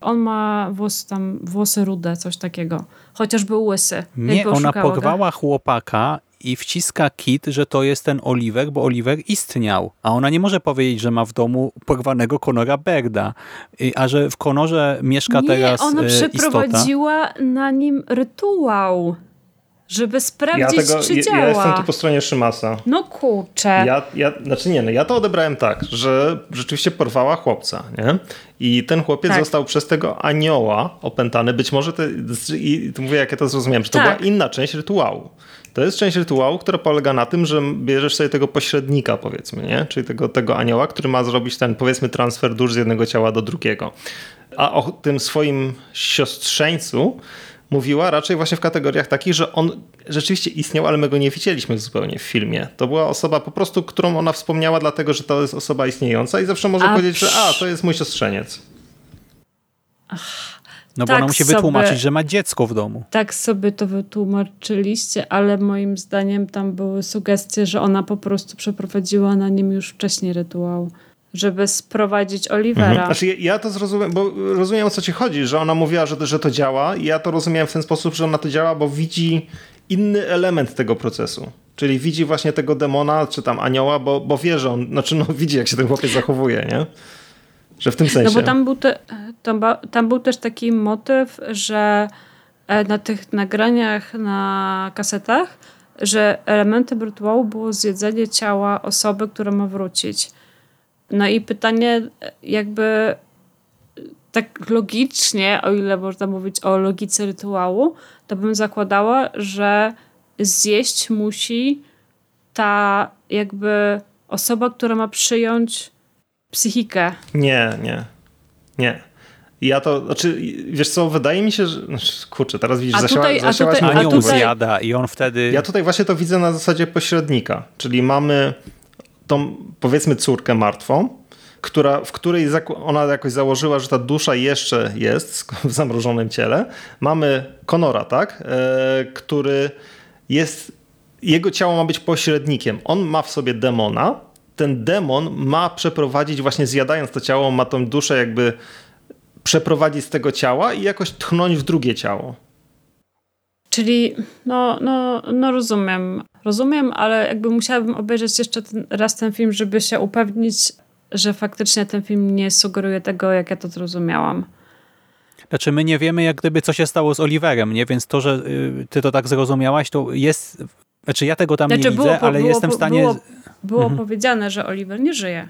on ma włos, tam, włosy rude, coś takiego. Chociaż był łysy. Nie, ona oszukała go. chłopaka i wciska kit, że to jest ten Oliver, bo Oliver istniał. A ona nie może powiedzieć, że ma w domu porwanego Conora Berda. I- A że w Conorze mieszka Nie, teraz ona istota. przeprowadziła na nim rytuał, żeby Ja, sprawdzić, tego, czy ja, działa. ja jestem tu po stronie Szymasa. No kurczę. Ja, ja, znaczy nie, no ja to odebrałem tak, że rzeczywiście porwała chłopca, nie? I ten chłopiec Tak. został przez tego anioła opętany. Być może, to, i tu mówię, jak ja to zrozumiałem, że to Tak. była inna część rytuału. To jest część rytuału, która polega na tym, że bierzesz sobie tego pośrednika, powiedzmy, nie? Czyli tego, tego anioła, który ma zrobić ten, powiedzmy, transfer dusz z jednego ciała do drugiego. A o tym swoim siostrzeńcu mówiła raczej właśnie w kategoriach takich, że on rzeczywiście istniał, ale my go nie widzieliśmy zupełnie w filmie. To była osoba po prostu, którą ona wspomniała, dlatego że to jest osoba istniejąca i zawsze może A powiedzieć, że psz- a, to jest mój siostrzeniec. No bo Tak ona musi sobie. wytłumaczyć, że ma dziecko w domu. Tak sobie to wytłumaczyliście, ale moim zdaniem tam były sugestie, że ona po prostu przeprowadziła na nim już wcześniej rytuał, żeby sprowadzić Olivera. Znaczy ja, ja to zrozumiem, bo rozumiem o co ci chodzi, że ona mówiła, że, że to działa i ja to rozumiałem w ten sposób, że ona to działa, bo widzi inny element tego procesu. Czyli widzi właśnie tego demona, czy tam anioła, bo, bo wie, że on, znaczy no widzi jak się ten chłopiec zachowuje, nie? Że w tym sensie. No bo tam był, te, tam, tam był też taki motyw, że e, na tych nagraniach na kasetach, że elementem rytuału było zjedzenie ciała osoby, która ma wrócić. No i pytanie jakby tak logicznie, o ile można mówić o logice rytuału, to bym zakładała, że zjeść musi ta jakby osoba, która ma przyjąć psychikę Nie, nie. Nie. Ja to, znaczy, wiesz co, wydaje mi się, że. Znaczy, kurczę, teraz widzisz, A zasiała, tutaj- a zasiałaś tutaj- a Anioł wątpliwość. tutaj- zjada i on wtedy... Ja tutaj właśnie to widzę na zasadzie pośrednika, czyli mamy tą, powiedzmy, córkę martwą, która, w której ona jakoś założyła, że ta dusza jeszcze jest (laughs) w zamrożonym ciele. Mamy Konora, tak? E, który jest, jego ciało ma być pośrednikiem. On ma w sobie demona. Ten demon ma przeprowadzić, właśnie zjadając to ciało, ma tą duszę jakby przeprowadzić z tego ciała i jakoś tchnąć w drugie ciało. Czyli, no, no, no rozumiem. Rozumiem, ale jakby musiałabym obejrzeć jeszcze ten, raz ten film, żeby się upewnić, że faktycznie ten film nie sugeruje tego, jak ja to zrozumiałam. Znaczy my nie wiemy jak gdyby co się stało z Oliverem, nie? Więc to, że y, ty to tak zrozumiałaś, to jest... Znaczy ja tego tam nie Znaczy, widzę, po- ale było, jestem w stanie... Było, było powiedziane, że Oliver nie żyje.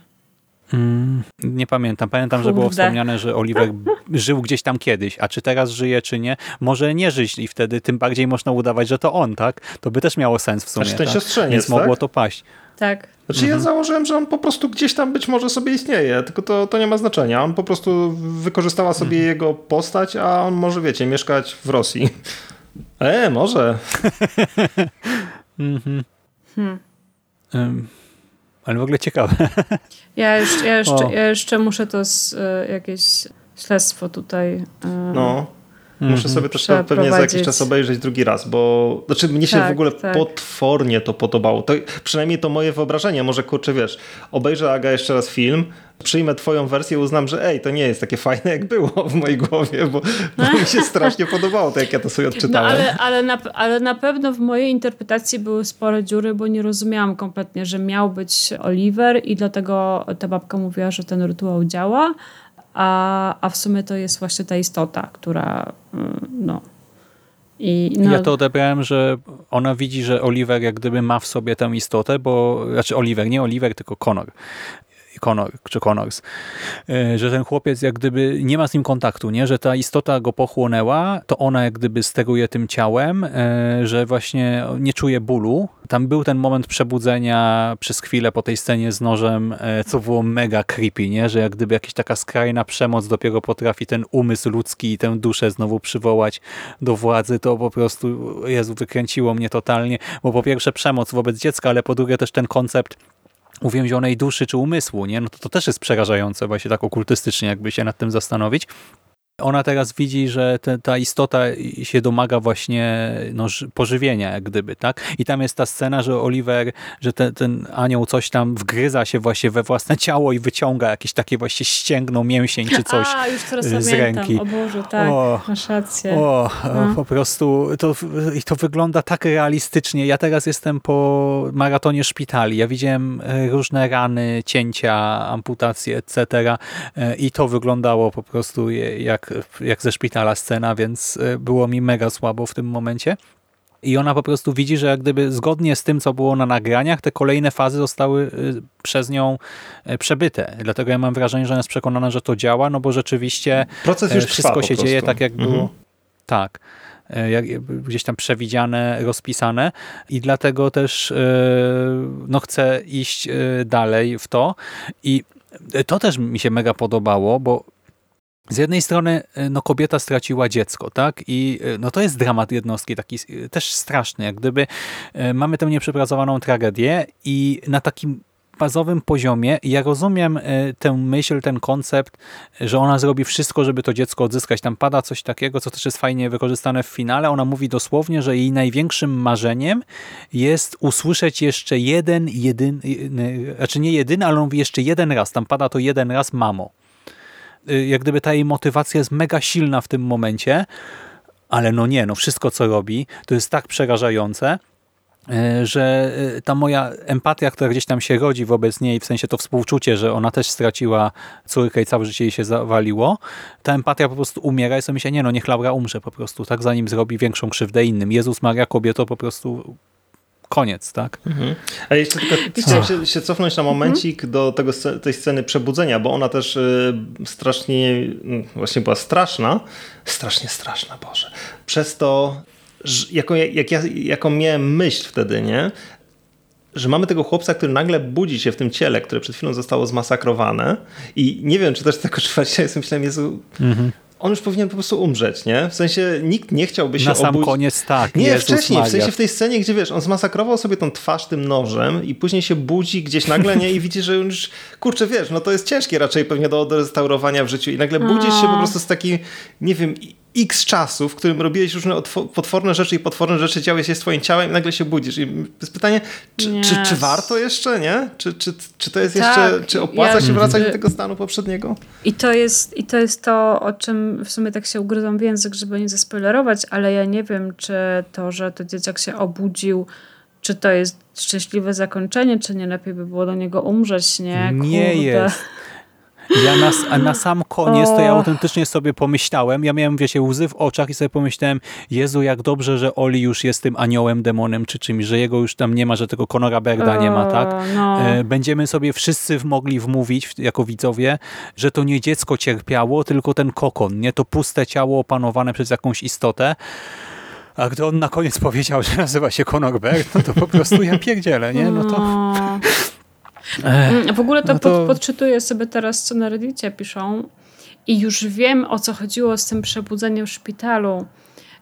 Mm, nie pamiętam. Pamiętam, że było Kurde. wspomniane, że Oliver żył gdzieś tam kiedyś, a czy teraz żyje, czy nie? Może nie żyć i wtedy tym bardziej można udawać, że to on, tak? To by też miało sens w sumie. Znaczy ten tak? siostrzeniec, Więc mogło tak? to paść. Tak. Znaczy ja założyłem, że on po prostu gdzieś tam być może sobie istnieje, tylko to, to nie ma znaczenia. On po prostu wykorzystała sobie jego postać, a on może, wiecie, mieszkać w Rosji. E, może. (laughs) Ym, ale w ogóle ciekawe. (laughs) Ja jeszcze, ja jeszcze, ja jeszcze muszę to z, y, jakieś śledztwo tutaj. y, No. Muszę sobie też to pewnie za jakiś czas obejrzeć drugi raz, bo znaczy mnie się Tak, w ogóle tak. potwornie to podobało. To, przynajmniej to moje wyobrażenie. Może kurczę, wiesz, obejrzę Aga jeszcze raz film, przyjmę twoją wersję i uznam, że ej, to nie jest takie fajne jak było (laughs) w mojej głowie, bo, bo mi się strasznie podobało to, jak ja to sobie No odczytałem. ale, ale, na, ale na pewno w mojej interpretacji były spore dziury, bo nie rozumiałam kompletnie, że miał być Oliver i dlatego ta babka mówiła, że ten rytuał działa, a, a w sumie to jest właśnie ta istota, która mm, no... I, no, Ja to odebrałem, że ona widzi, że Oliver jak gdyby ma w sobie tę istotę, bo, znaczy Oliver, nie Oliver, tylko Connor. Connor, czy Connors, E, że ten chłopiec jak gdyby nie ma z nim kontaktu, nie? że ta istota go pochłonęła, to ona jak gdyby steruje tym ciałem, e, że właśnie nie czuje bólu. Tam był ten moment przebudzenia przez chwilę po tej scenie z nożem, e, co było mega creepy, nie? że jak gdyby jakaś taka skrajna przemoc dopiero potrafi ten umysł ludzki i tę duszę znowu przywołać do władzy, to po prostu, Jezu, wykręciło mnie totalnie, bo po pierwsze przemoc wobec dziecka, ale po drugie też ten koncept uwięzionej duszy czy umysłu, nie? No to, to też jest przerażające właśnie tak okultystycznie, jakby się nad tym zastanowić. Ona teraz widzi, że te, ta istota się domaga właśnie no, ży- pożywienia, jak gdyby, tak? I tam jest ta scena, że Oliver, że ten, ten anioł coś tam wgryza się właśnie we własne ciało i wyciąga jakieś takie właśnie ścięgno, mięsień czy coś. A, już teraz z pamiętam. ręki. O Boże, tak, O. masz rację. O, No. po prostu to, i to wygląda tak realistycznie. Ja teraz jestem po maratonie szpitali. Ja widziałem e, różne rany, cięcia, amputacje, etc. E, I to wyglądało po prostu je- jak, jak ze szpitala scena, więc e, było mi mega słabo w tym momencie. I ona po prostu widzi, że jak gdyby zgodnie z tym, co było na nagraniach, te kolejne fazy zostały y, przez nią y, przebyte. Dlatego ja mam wrażenie, że ona jest przekonana, że to działa, no bo rzeczywiście Proces e, już wszystko się dzieje tak, jak Mhm. było. Tak. E, Jak, gdzieś tam przewidziane, rozpisane i dlatego też e, no, chcę iść dalej w to i to też mi się mega podobało, bo z jednej strony e, no, kobieta straciła dziecko, tak? I e, no, to jest dramat jednostki, taki e, też straszny, jak gdyby mamy tę nieprzepracowaną tragedię i na takim bazowym poziomie ja rozumiem tę myśl, ten koncept, że ona zrobi wszystko, żeby to dziecko odzyskać. Tam pada coś takiego, co też jest fajnie wykorzystane w finale. Ona mówi dosłownie, że jej największym marzeniem jest usłyszeć jeszcze jeden, jedyny, znaczy nie jedyny, ale on mówi jeszcze jeden raz. Tam pada to jeden raz mamo. Y, jak gdyby ta jej motywacja jest mega silna w tym momencie, ale no nie, no wszystko co robi to jest tak przerażające, y, że y, ta moja empatia, która gdzieś tam się rodzi wobec niej, w sensie to współczucie, że ona też straciła córkę i całe życie jej się zawaliło, ta empatia po prostu umiera i sobie myślę, nie no, niech Laura umrze po prostu, tak, zanim zrobi większą krzywdę innym. Jezus Maria, kobieto, po prostu koniec, tak? Mhm. A jeszcze tylko chciałem się, się, cofnąć na momencik mhm. do tego, tej sceny przebudzenia, bo ona też y, strasznie, y, właśnie była straszna, strasznie straszna, Boże. Przez to, że, jaką, jak ja, jaką miałem myśl wtedy, nie? że mamy tego chłopca, który nagle budzi się w tym ciele, które przed chwilą zostało zmasakrowane i nie wiem, czy też tak (laughs) odczuwać, ja myślałem, Jezu, mhm on już powinien po prostu umrzeć, nie? W sensie nikt nie chciałby się Na sam obudzić. koniec tak. Nie, Jezus wcześniej, Maria. w sensie w tej scenie, gdzie wiesz, on zmasakrował sobie tą twarz tym nożem i później się budzi gdzieś nagle, nie? I widzi, że już, kurczę, wiesz, no to jest ciężkie raczej pewnie do restaurowania w życiu i nagle budzisz się po prostu z takiej, nie wiem, x czasu, w którym robiłeś różne potworne rzeczy i potworne rzeczy działy się z twoim ciałem i nagle się budzisz. I jest pytanie, czy, yes. czy, czy, warto jeszcze, nie? Czy, czy, czy to jest tak. jeszcze, czy opłaca ja, się wracać do tego stanu poprzedniego? I to, jest, I to jest to, o czym w sumie tak się ugryzam w język, żeby nie zaspoilerować, ale ja nie wiem, czy to, że to dzieciak się obudził, czy to jest szczęśliwe zakończenie, czy nie lepiej by było do niego umrzeć, nie? Kurde. Nie jest. Ja na, a na sam koniec to ja autentycznie sobie pomyślałem, ja miałem, wiecie, łzy w oczach i sobie pomyślałem, Jezu, jak dobrze, że Oli już jest tym aniołem, demonem czy czymś, że jego już tam nie ma, że tego Conora Berda nie ma, tak? No. E, będziemy sobie wszyscy mogli wmówić, jako widzowie, że to nie dziecko cierpiało, tylko ten kokon, nie? To puste ciało opanowane przez jakąś istotę. A gdy on na koniec powiedział, że nazywa się Conor Berg, no to po prostu ja pierdzielę, nie? No to... Mm, w ogóle to, no to... Pod, podczytuję sobie teraz, co na Reddicie piszą i już wiem, o co chodziło z tym przebudzeniem w szpitalu.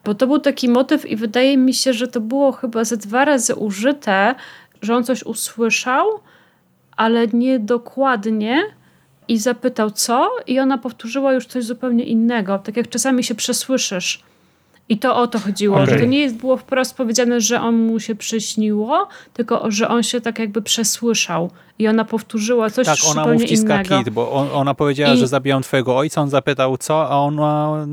Bo to był taki motyw i wydaje mi się, że to było chyba ze dwa razy użyte, że on coś usłyszał, ale nie dokładnie i zapytał co i ona powtórzyła już coś zupełnie innego. Tak jak czasami się przesłyszysz i to o to chodziło, okay. że to nie jest było wprost powiedziane, że on mu się przyśniło, tylko że on się tak jakby przesłyszał i ona powtórzyła coś tak, ona mu wciska innego. kit, bo on, ona powiedziała, I... że zabijam twojego ojca, on zapytał co, a on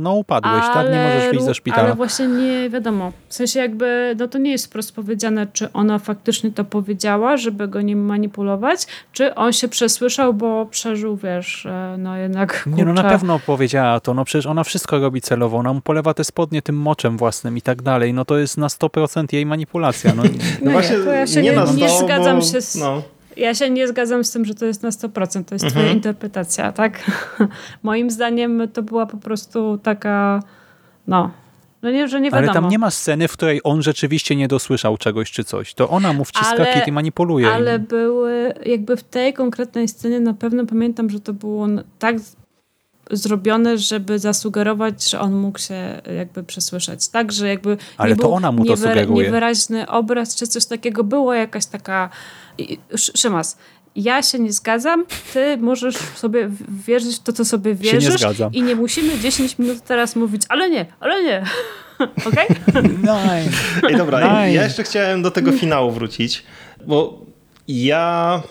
no upadłeś, ale, tak? Nie możesz wyjść ze szpitala. Ale właśnie nie wiadomo. W sensie jakby, no to nie jest wprost powiedziane, czy ona faktycznie to powiedziała, żeby go nie manipulować, czy on się przesłyszał, bo przeżył, wiesz, e, no jednak kurczę. Nie, no na pewno powiedziała to, no przecież ona wszystko robi celowo, ona mu polewa te spodnie tym moczem własnym i tak dalej, no to jest na 100% jej manipulacja. No, (laughs) no, no właśnie, ja się nie, nie, nie zgadzam bo, się z... No ja się nie zgadzam z tym, że to jest na 100%. To jest mhm. twoja interpretacja, tak? (laughs) Moim zdaniem to była po prostu taka, no, no nie, że nie wiadomo. Ale tam nie ma sceny, w której on rzeczywiście nie dosłyszał czegoś czy coś. To ona mu wciska ale, kit i manipuluje. Ale były, jakby w tej konkretnej scenie na pewno pamiętam, że to było tak zrobione, żeby zasugerować, że on mógł się jakby przesłyszeć. Tak, że jakby Ale to ona mu to sugeruje. niewyraźny obraz czy coś takiego było, jakaś taka Szymas, ja się nie zgadzam, ty możesz sobie wierzyć w to, co sobie wierzysz nie i nie musimy 10 minut teraz mówić, ale nie, ale nie. (laughs) Okej? Okay? Ej, dobra, Nine. ja jeszcze chciałem do tego finału wrócić, bo ja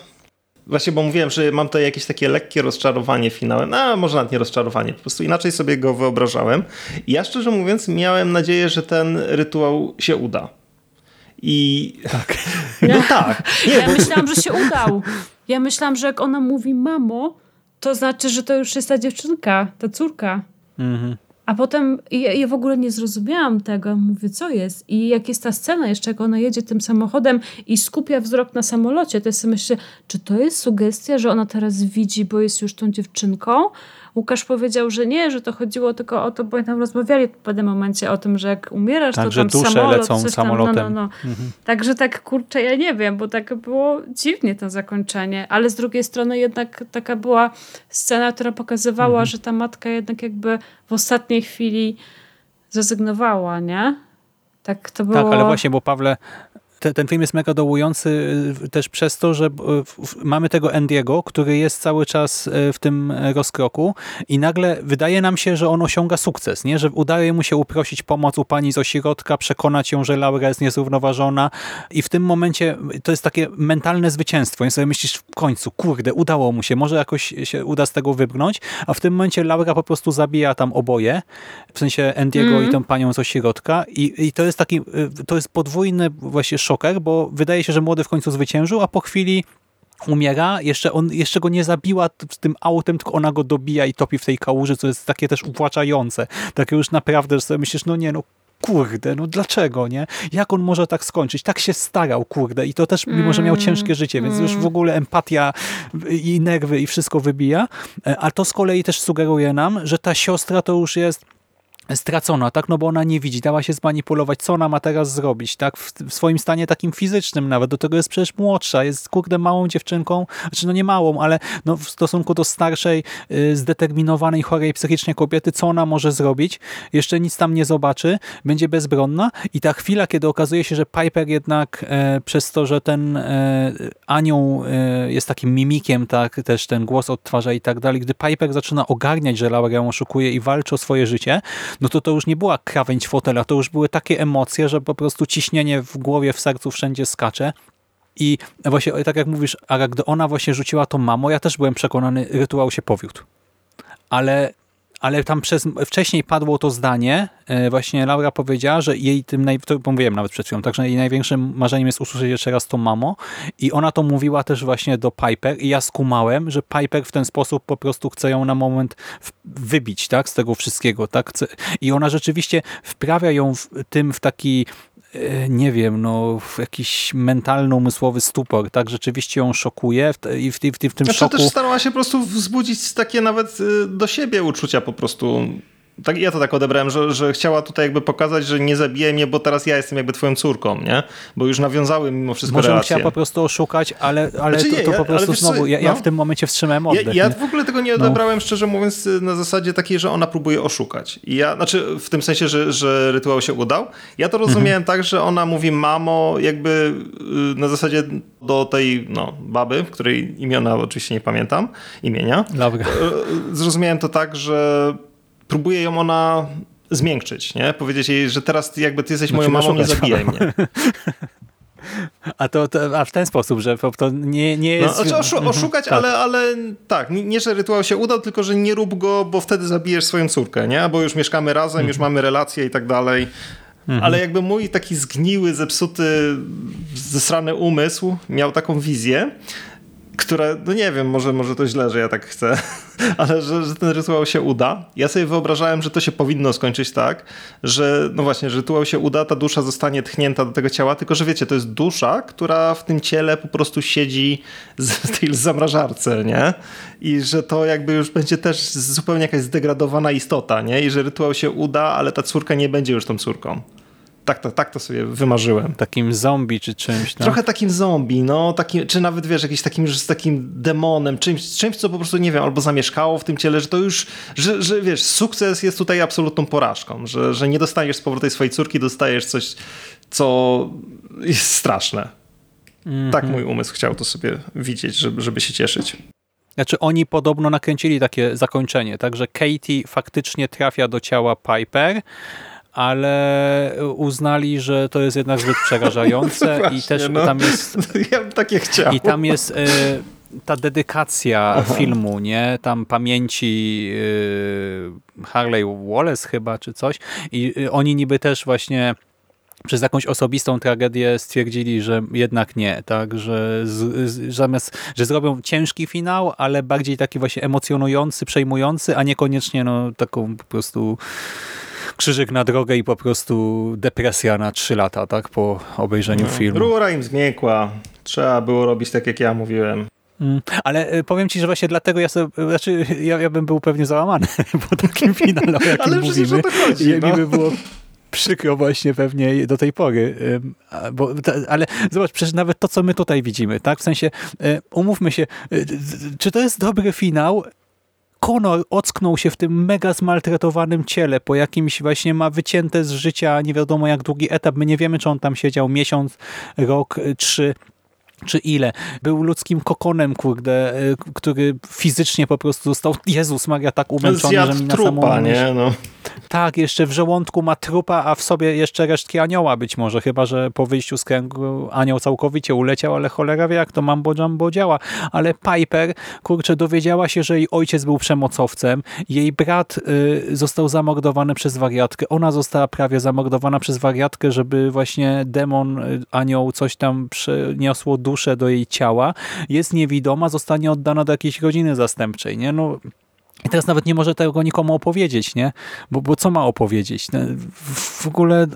właśnie, bo mówiłem, że mam tutaj jakieś takie lekkie rozczarowanie finałem, a może nawet nie rozczarowanie, po prostu inaczej sobie go wyobrażałem. I ja szczerze mówiąc miałem nadzieję, że ten rytuał się uda i tak. (laughs) No tak. Nie, ja bo... myślałam, że się udał. Ja myślałam, że jak ona mówi mamo, to znaczy, że to już jest ta dziewczynka, ta córka. Mhm. A potem ja, ja, w ogóle nie zrozumiałam tego. Mówię, co jest? I jak jest ta scena jeszcze, jak ona jedzie tym samochodem i skupia wzrok na samolocie, to ja sobie myślę, czy to jest sugestia, że ona teraz widzi, bo jest już tą dziewczynką? Łukasz powiedział, że nie, że to chodziło tylko o to, bo tam rozmawiali w pewnym momencie o tym, że jak umierasz, Tak, to że tam dusze samolot, lecą coś tam, samolotem. No, no, no. Także tak, kurczę, ja nie wiem, bo tak było dziwnie to zakończenie, ale z drugiej strony jednak taka była scena, która pokazywała, że ta matka jednak jakby w ostatniej chwili zrezygnowała, nie? Tak to było... Tak, ale właśnie, bo Pawle, te, ten film jest mega dołujący y, też przez to, że y, mamy tego Andiego, który jest cały czas y, w tym rozkroku i nagle wydaje nam się, że on osiąga sukces, nie? że udaje mu się uprosić pomoc u pani z ośrodka, przekonać ją, że Laura jest niezrównoważona i w tym momencie to jest takie mentalne zwycięstwo. I sobie myślisz w końcu, kurde, udało mu się, może jakoś się uda z tego wybrnąć, a w tym momencie Laura po prostu zabija tam oboje, w sensie Andiego i tą panią z ośrodka i, i to jest taki, to jest podwójny właśnie szoker, bo wydaje się, że młody w końcu zwyciężył, a po chwili umiera, jeszcze, on, jeszcze go nie zabiła tym autem, tylko ona go dobija i topi w tej kałuży, co jest takie też uwłaczające. Takie już naprawdę, że sobie myślisz, no nie, no kurde, no dlaczego, nie? Jak on może tak skończyć? Tak się starał, kurde. I to też, mimo że miał ciężkie życie, więc już w ogóle empatia i nerwy i wszystko wybija. E, A to z kolei też sugeruje nam, że ta siostra to już jest stracona, tak? No bo ona nie widzi, dała się zmanipulować, co ona ma teraz zrobić, tak? W, w swoim stanie takim fizycznym nawet, do tego jest przecież młodsza, jest kurde małą dziewczynką, znaczy no nie małą, ale no w stosunku do starszej, y, zdeterminowanej, chorej psychicznie kobiety, co ona może zrobić? Jeszcze nic tam nie zobaczy, będzie bezbronna i ta chwila, kiedy okazuje się, że Piper jednak e, przez to, że ten e, anioł e, jest takim mimikiem, tak, też ten głos odtwarza i tak dalej, gdy Piper zaczyna ogarniać, że Laura ją oszukuje i walczy o swoje życie, no to to już nie była krawędź fotela, to już były takie emocje, że po prostu ciśnienie w głowie, w sercu wszędzie skacze. I właśnie, tak jak mówisz, Ara, gdy ona właśnie rzuciła to mamo, ja też byłem przekonany, rytuał się powiódł. Ale, ale tam przez, wcześniej padło to zdanie, e, właśnie Laura powiedziała, że jej tym, naj, to mówiłem nawet przed chwilą, także jej największym marzeniem jest usłyszeć jeszcze raz to mamo i ona to mówiła też właśnie do Piper i ja skumałem, że Piper w ten sposób po prostu chce ją na moment wybić tak, z tego wszystkiego. tak I ona rzeczywiście wprawia ją w tym w taki nie wiem, no jakiś mentalno-umysłowy stupor, tak? Rzeczywiście ją szokuje i w, w, w, w tym Znaczy szoku... też starała się po prostu wzbudzić takie nawet y, do siebie uczucia po prostu. Tak, ja to tak odebrałem, że, że chciała tutaj jakby pokazać, że nie zabije mnie, bo teraz ja jestem jakby twoją córką, nie? Bo już nawiązały mimo wszystko Może relacje. chciała po prostu oszukać, ale, ale Znaczy to, to ja- po prostu wiesz co, znowu, ja, ja no. w tym momencie wstrzymałem Ja, oddech. ja nie? w ogóle tego nie No. odebrałem, szczerze mówiąc, na zasadzie takiej, że ona próbuje oszukać. I ja, znaczy w tym sensie, że, że rytuał się udał. Ja to rozumiałem tak, że ona mówi mamo, jakby y, na zasadzie do tej no, baby, której imiona oczywiście nie pamiętam, imienia. Laura. Y, Zrozumiałem to tak, że próbuje ją ona zmiękczyć, nie? Powiedzieć jej, że teraz jakby ty jesteś moją Znaczy, mamą, nie zabijaj mnie. (laughs) A to, to a w ten sposób, że to nie, nie No, jest... znaczy oszu oszukać, tak. ale, ale tak, nie, że rytuał się udał, tylko że nie rób go, bo wtedy zabijesz swoją córkę, nie? Bo już mieszkamy razem, Mhm. już mamy relacje i tak dalej. Ale jakby mój taki zgniły, zepsuty, zesrany umysł miał taką wizję, która, no nie wiem, może, może to źle, że ja tak chcę, (laughs) ale że, że ten rytuał się uda. Ja sobie wyobrażałem, że to się powinno skończyć tak, że no właśnie, że rytuał się uda, ta dusza zostanie tchnięta do tego ciała, tylko że wiecie, to jest dusza, która w tym ciele po prostu siedzi z- (laughs) tej zamrażarce, nie? I że to jakby już będzie też zupełnie jakaś zdegradowana istota, nie? I że rytuał się uda, ale ta córka nie będzie już tą córką. Tak to, tak to sobie wymarzyłem. Takim zombie czy czymś. No. Trochę takim zombie, no, takim, czy nawet wiesz, jakimś takim już z takim demonem, czymś, czymś, co po prostu, nie wiem, albo zamieszkało w tym ciele, że to już, że, że wiesz, sukces jest tutaj absolutną porażką, że, że nie dostajesz z powrotem swojej córki, dostajesz coś, co jest straszne. Tak mój umysł chciał to sobie widzieć, żeby, żeby się cieszyć. Znaczy oni podobno nakręcili takie zakończenie, tak, że Katie faktycznie trafia do ciała Piper, ale uznali, że to jest jednak zbyt przerażające (laughs) i Właśnie, też no. tam jest (laughs) Ja bym takie chciał. I tam jest e, ta dedykacja filmu, nie? Tam pamięci e, Harley Wallace chyba, czy coś. I e, oni niby też właśnie przez jakąś osobistą tragedię stwierdzili, że jednak nie, tak, że z, z, zamiast, że zrobią ciężki finał, ale bardziej taki właśnie emocjonujący, przejmujący, a niekoniecznie no taką po prostu krzyżyk na drogę i po prostu depresja na trzy lata, tak, po obejrzeniu filmu. Rura im zmiękła. Trzeba było robić tak, jak ja mówiłem. Mm, Ale e, powiem ci, że właśnie dlatego ja sobie, znaczy ja, ja bym był pewnie załamany (laughs) po takim finale, o jakim Ale przecież mówimy. chodzi, I mi no. by było przykro właśnie pewnie do tej pory. Bo, ale zobacz, przecież nawet to, co my tutaj widzimy, tak? W sensie, e, umówmy się, d- czy to jest dobry finał? Conor ocknął się w tym mega zmaltretowanym ciele, po jakimś właśnie ma wycięte z życia nie wiadomo jak długi etap. My nie wiemy, czy on tam siedział miesiąc, rok, trzy czy ile. Był ludzkim kokonem, kurde, y, który fizycznie po prostu został, (laughs) Jezus Maria, tak umęczony, że mi na trupa, nie? No. tak, jeszcze w żołądku ma trupa, a w sobie jeszcze resztki anioła być może, chyba że po wyjściu z kręgu anioł całkowicie uleciał, ale cholera wie jak to mambo jumbo działa. Ale Piper, kurczę, dowiedziała się, że jej ojciec był przemocowcem, jej brat y, został zamordowany przez wariatkę, ona została prawie zamordowana przez wariatkę, żeby właśnie demon, y, anioł coś tam przeniosło duszę do jej ciała, jest niewidoma, zostanie oddana do jakiejś rodziny zastępczej, nie? No, i teraz nawet nie może tego nikomu opowiedzieć, nie? Bo, bo co ma opowiedzieć? No, W, ogóle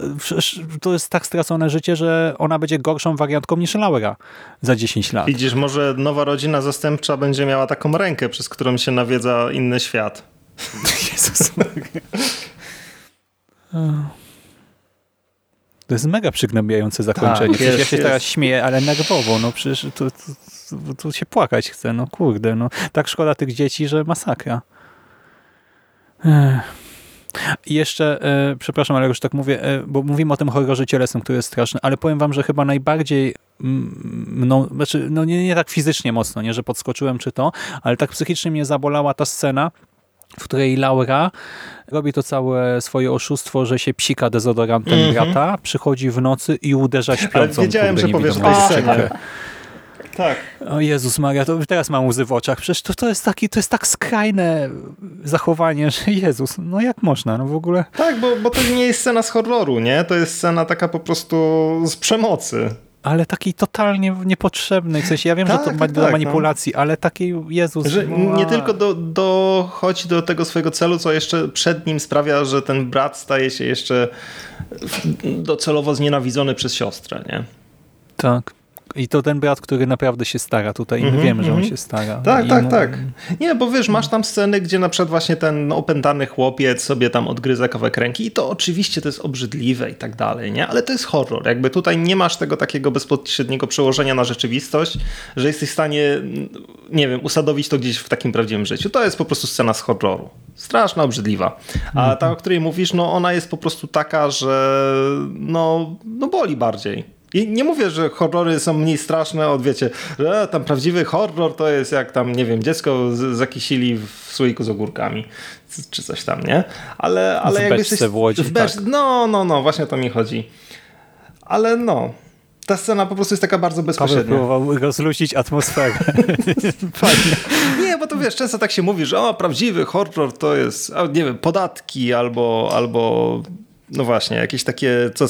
to jest tak stracone życie, że ona będzie gorszą wariantką niż Laura za 10 lat. Widzisz, może nowa rodzina zastępcza będzie miała taką rękę, przez którą się nawiedza inny świat. (laughs) Jezus To jest mega przygnębiające zakończenie. Tak, przecież ja jest, się jest. teraz śmieję, ale nerwowo. No przecież tu, tu, tu się płakać chce. No kurde, no tak szkoda tych dzieci, że masakra. Ech. I jeszcze, e, przepraszam, ale już tak mówię, e, bo mówimy o tym horrorze cielesnym, który jest straszny, ale powiem wam, że chyba najbardziej mną, znaczy, no nie, nie tak fizycznie mocno, nie, że podskoczyłem czy to, ale tak psychicznie mnie zabolała ta scena, w której Laura robi to całe swoje oszustwo, że się psika dezodorantem Mhm. brata, przychodzi w nocy i uderza śpiącą. wiedziałem, kurde, że powiesz tej scenie. Tak. O Jezus Maria, to teraz mam łzy w oczach. Przecież to, to, jest taki, to jest tak skrajne zachowanie, że Jezus, no jak można, no w ogóle... Tak, bo, bo to nie jest scena z horroru, nie? To jest scena taka po prostu z przemocy. Ale taki totalnie niepotrzebny. W sensie, ja wiem, Tak, że to tak, ma do tak, no. manipulacji, ale taki Jezus... Że no, nie tylko do, dochodzi do tego swojego celu, co jeszcze przed nim sprawia, że ten brat staje się jeszcze docelowo znienawidzony przez siostrę, nie? Tak. I to ten brat, który naprawdę się stara tutaj. I my Mhm, wiemy, że on mhm. się stara. Tak, tak, mu- tak. Nie, bo wiesz, masz tam sceny, gdzie na przykład właśnie ten opętany chłopiec sobie tam odgryza kawałek ręki i to oczywiście to jest obrzydliwe i tak dalej, nie? Ale to jest horror. Jakby tutaj nie masz tego takiego bezpośredniego przełożenia na rzeczywistość, że jesteś w stanie, mm, nie wiem, usadowić to gdzieś w takim prawdziwym życiu. To jest po prostu scena z horroru. Straszna, obrzydliwa. A ta, o której mówisz, no ona jest po prostu taka, że no, no boli bardziej. I nie mówię, że horrory są mniej straszne od, wiecie, że e, tam prawdziwy horror to jest jak tam, nie wiem, dziecko z- zakisili w słoiku z ogórkami, czy coś tam, nie? Ale, ale W jakby beczce w Łodzi, w beczce, tak. No, no, no, właśnie o to mi chodzi. Ale no, ta scena po prostu jest taka bardzo Paweł bezpośrednia. próbował rozluźnić atmosferę. (laughs) Nie, bo to wiesz, często tak się mówi, że o, prawdziwy horror to jest, nie wiem, podatki albo, albo no właśnie, jakieś takie, co,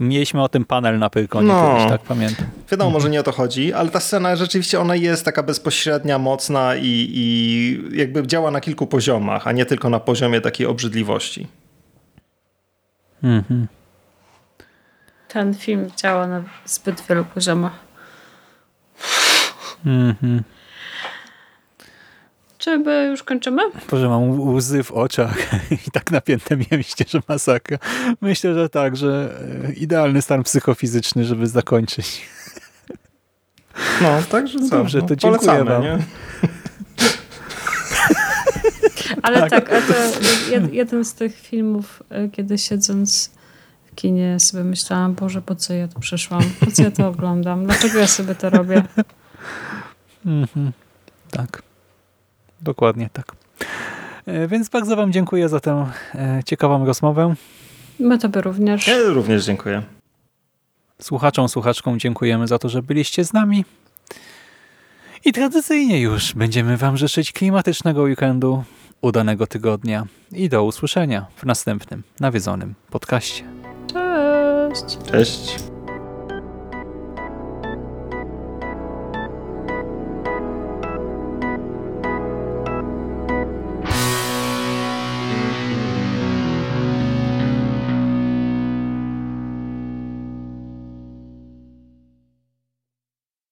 Mieliśmy o tym panel na Pyrkonie No. kiedyś, tak pamiętam. Wiadomo, może nie o to chodzi, ale ta scena rzeczywiście ona jest taka bezpośrednia, mocna i, i jakby działa na kilku poziomach, a nie tylko na poziomie takiej obrzydliwości. Mhm. Ten film działa na zbyt wielu poziomach. Mhm. Czy my już kończymy? Boże, mam łzy w oczach (laughs) i tak napięte mięśnie, że masakra. Myślę, że tak, że e, idealny stan psychofizyczny, żeby zakończyć. (laughs) No, także co? Dobrze, to no, dziękuję polecamy, wam. Nie? (laughs) Ale tak, a to jed, jeden z tych filmów, e, kiedy siedząc w kinie sobie myślałam, Boże, po co ja tu przyszłam? Po co ja to oglądam? Dlaczego ja sobie to robię? Mhm. Tak. Dokładnie tak. E, Więc bardzo wam dziękuję za tę e, ciekawą rozmowę. My tobie również. Ja również dziękuję. Słuchaczom, słuchaczkom dziękujemy za to, że byliście z nami. I tradycyjnie już będziemy wam życzyć klimatycznego weekendu, udanego tygodnia i do usłyszenia w następnym nawiedzonym podcaście. Cześć! Cześć.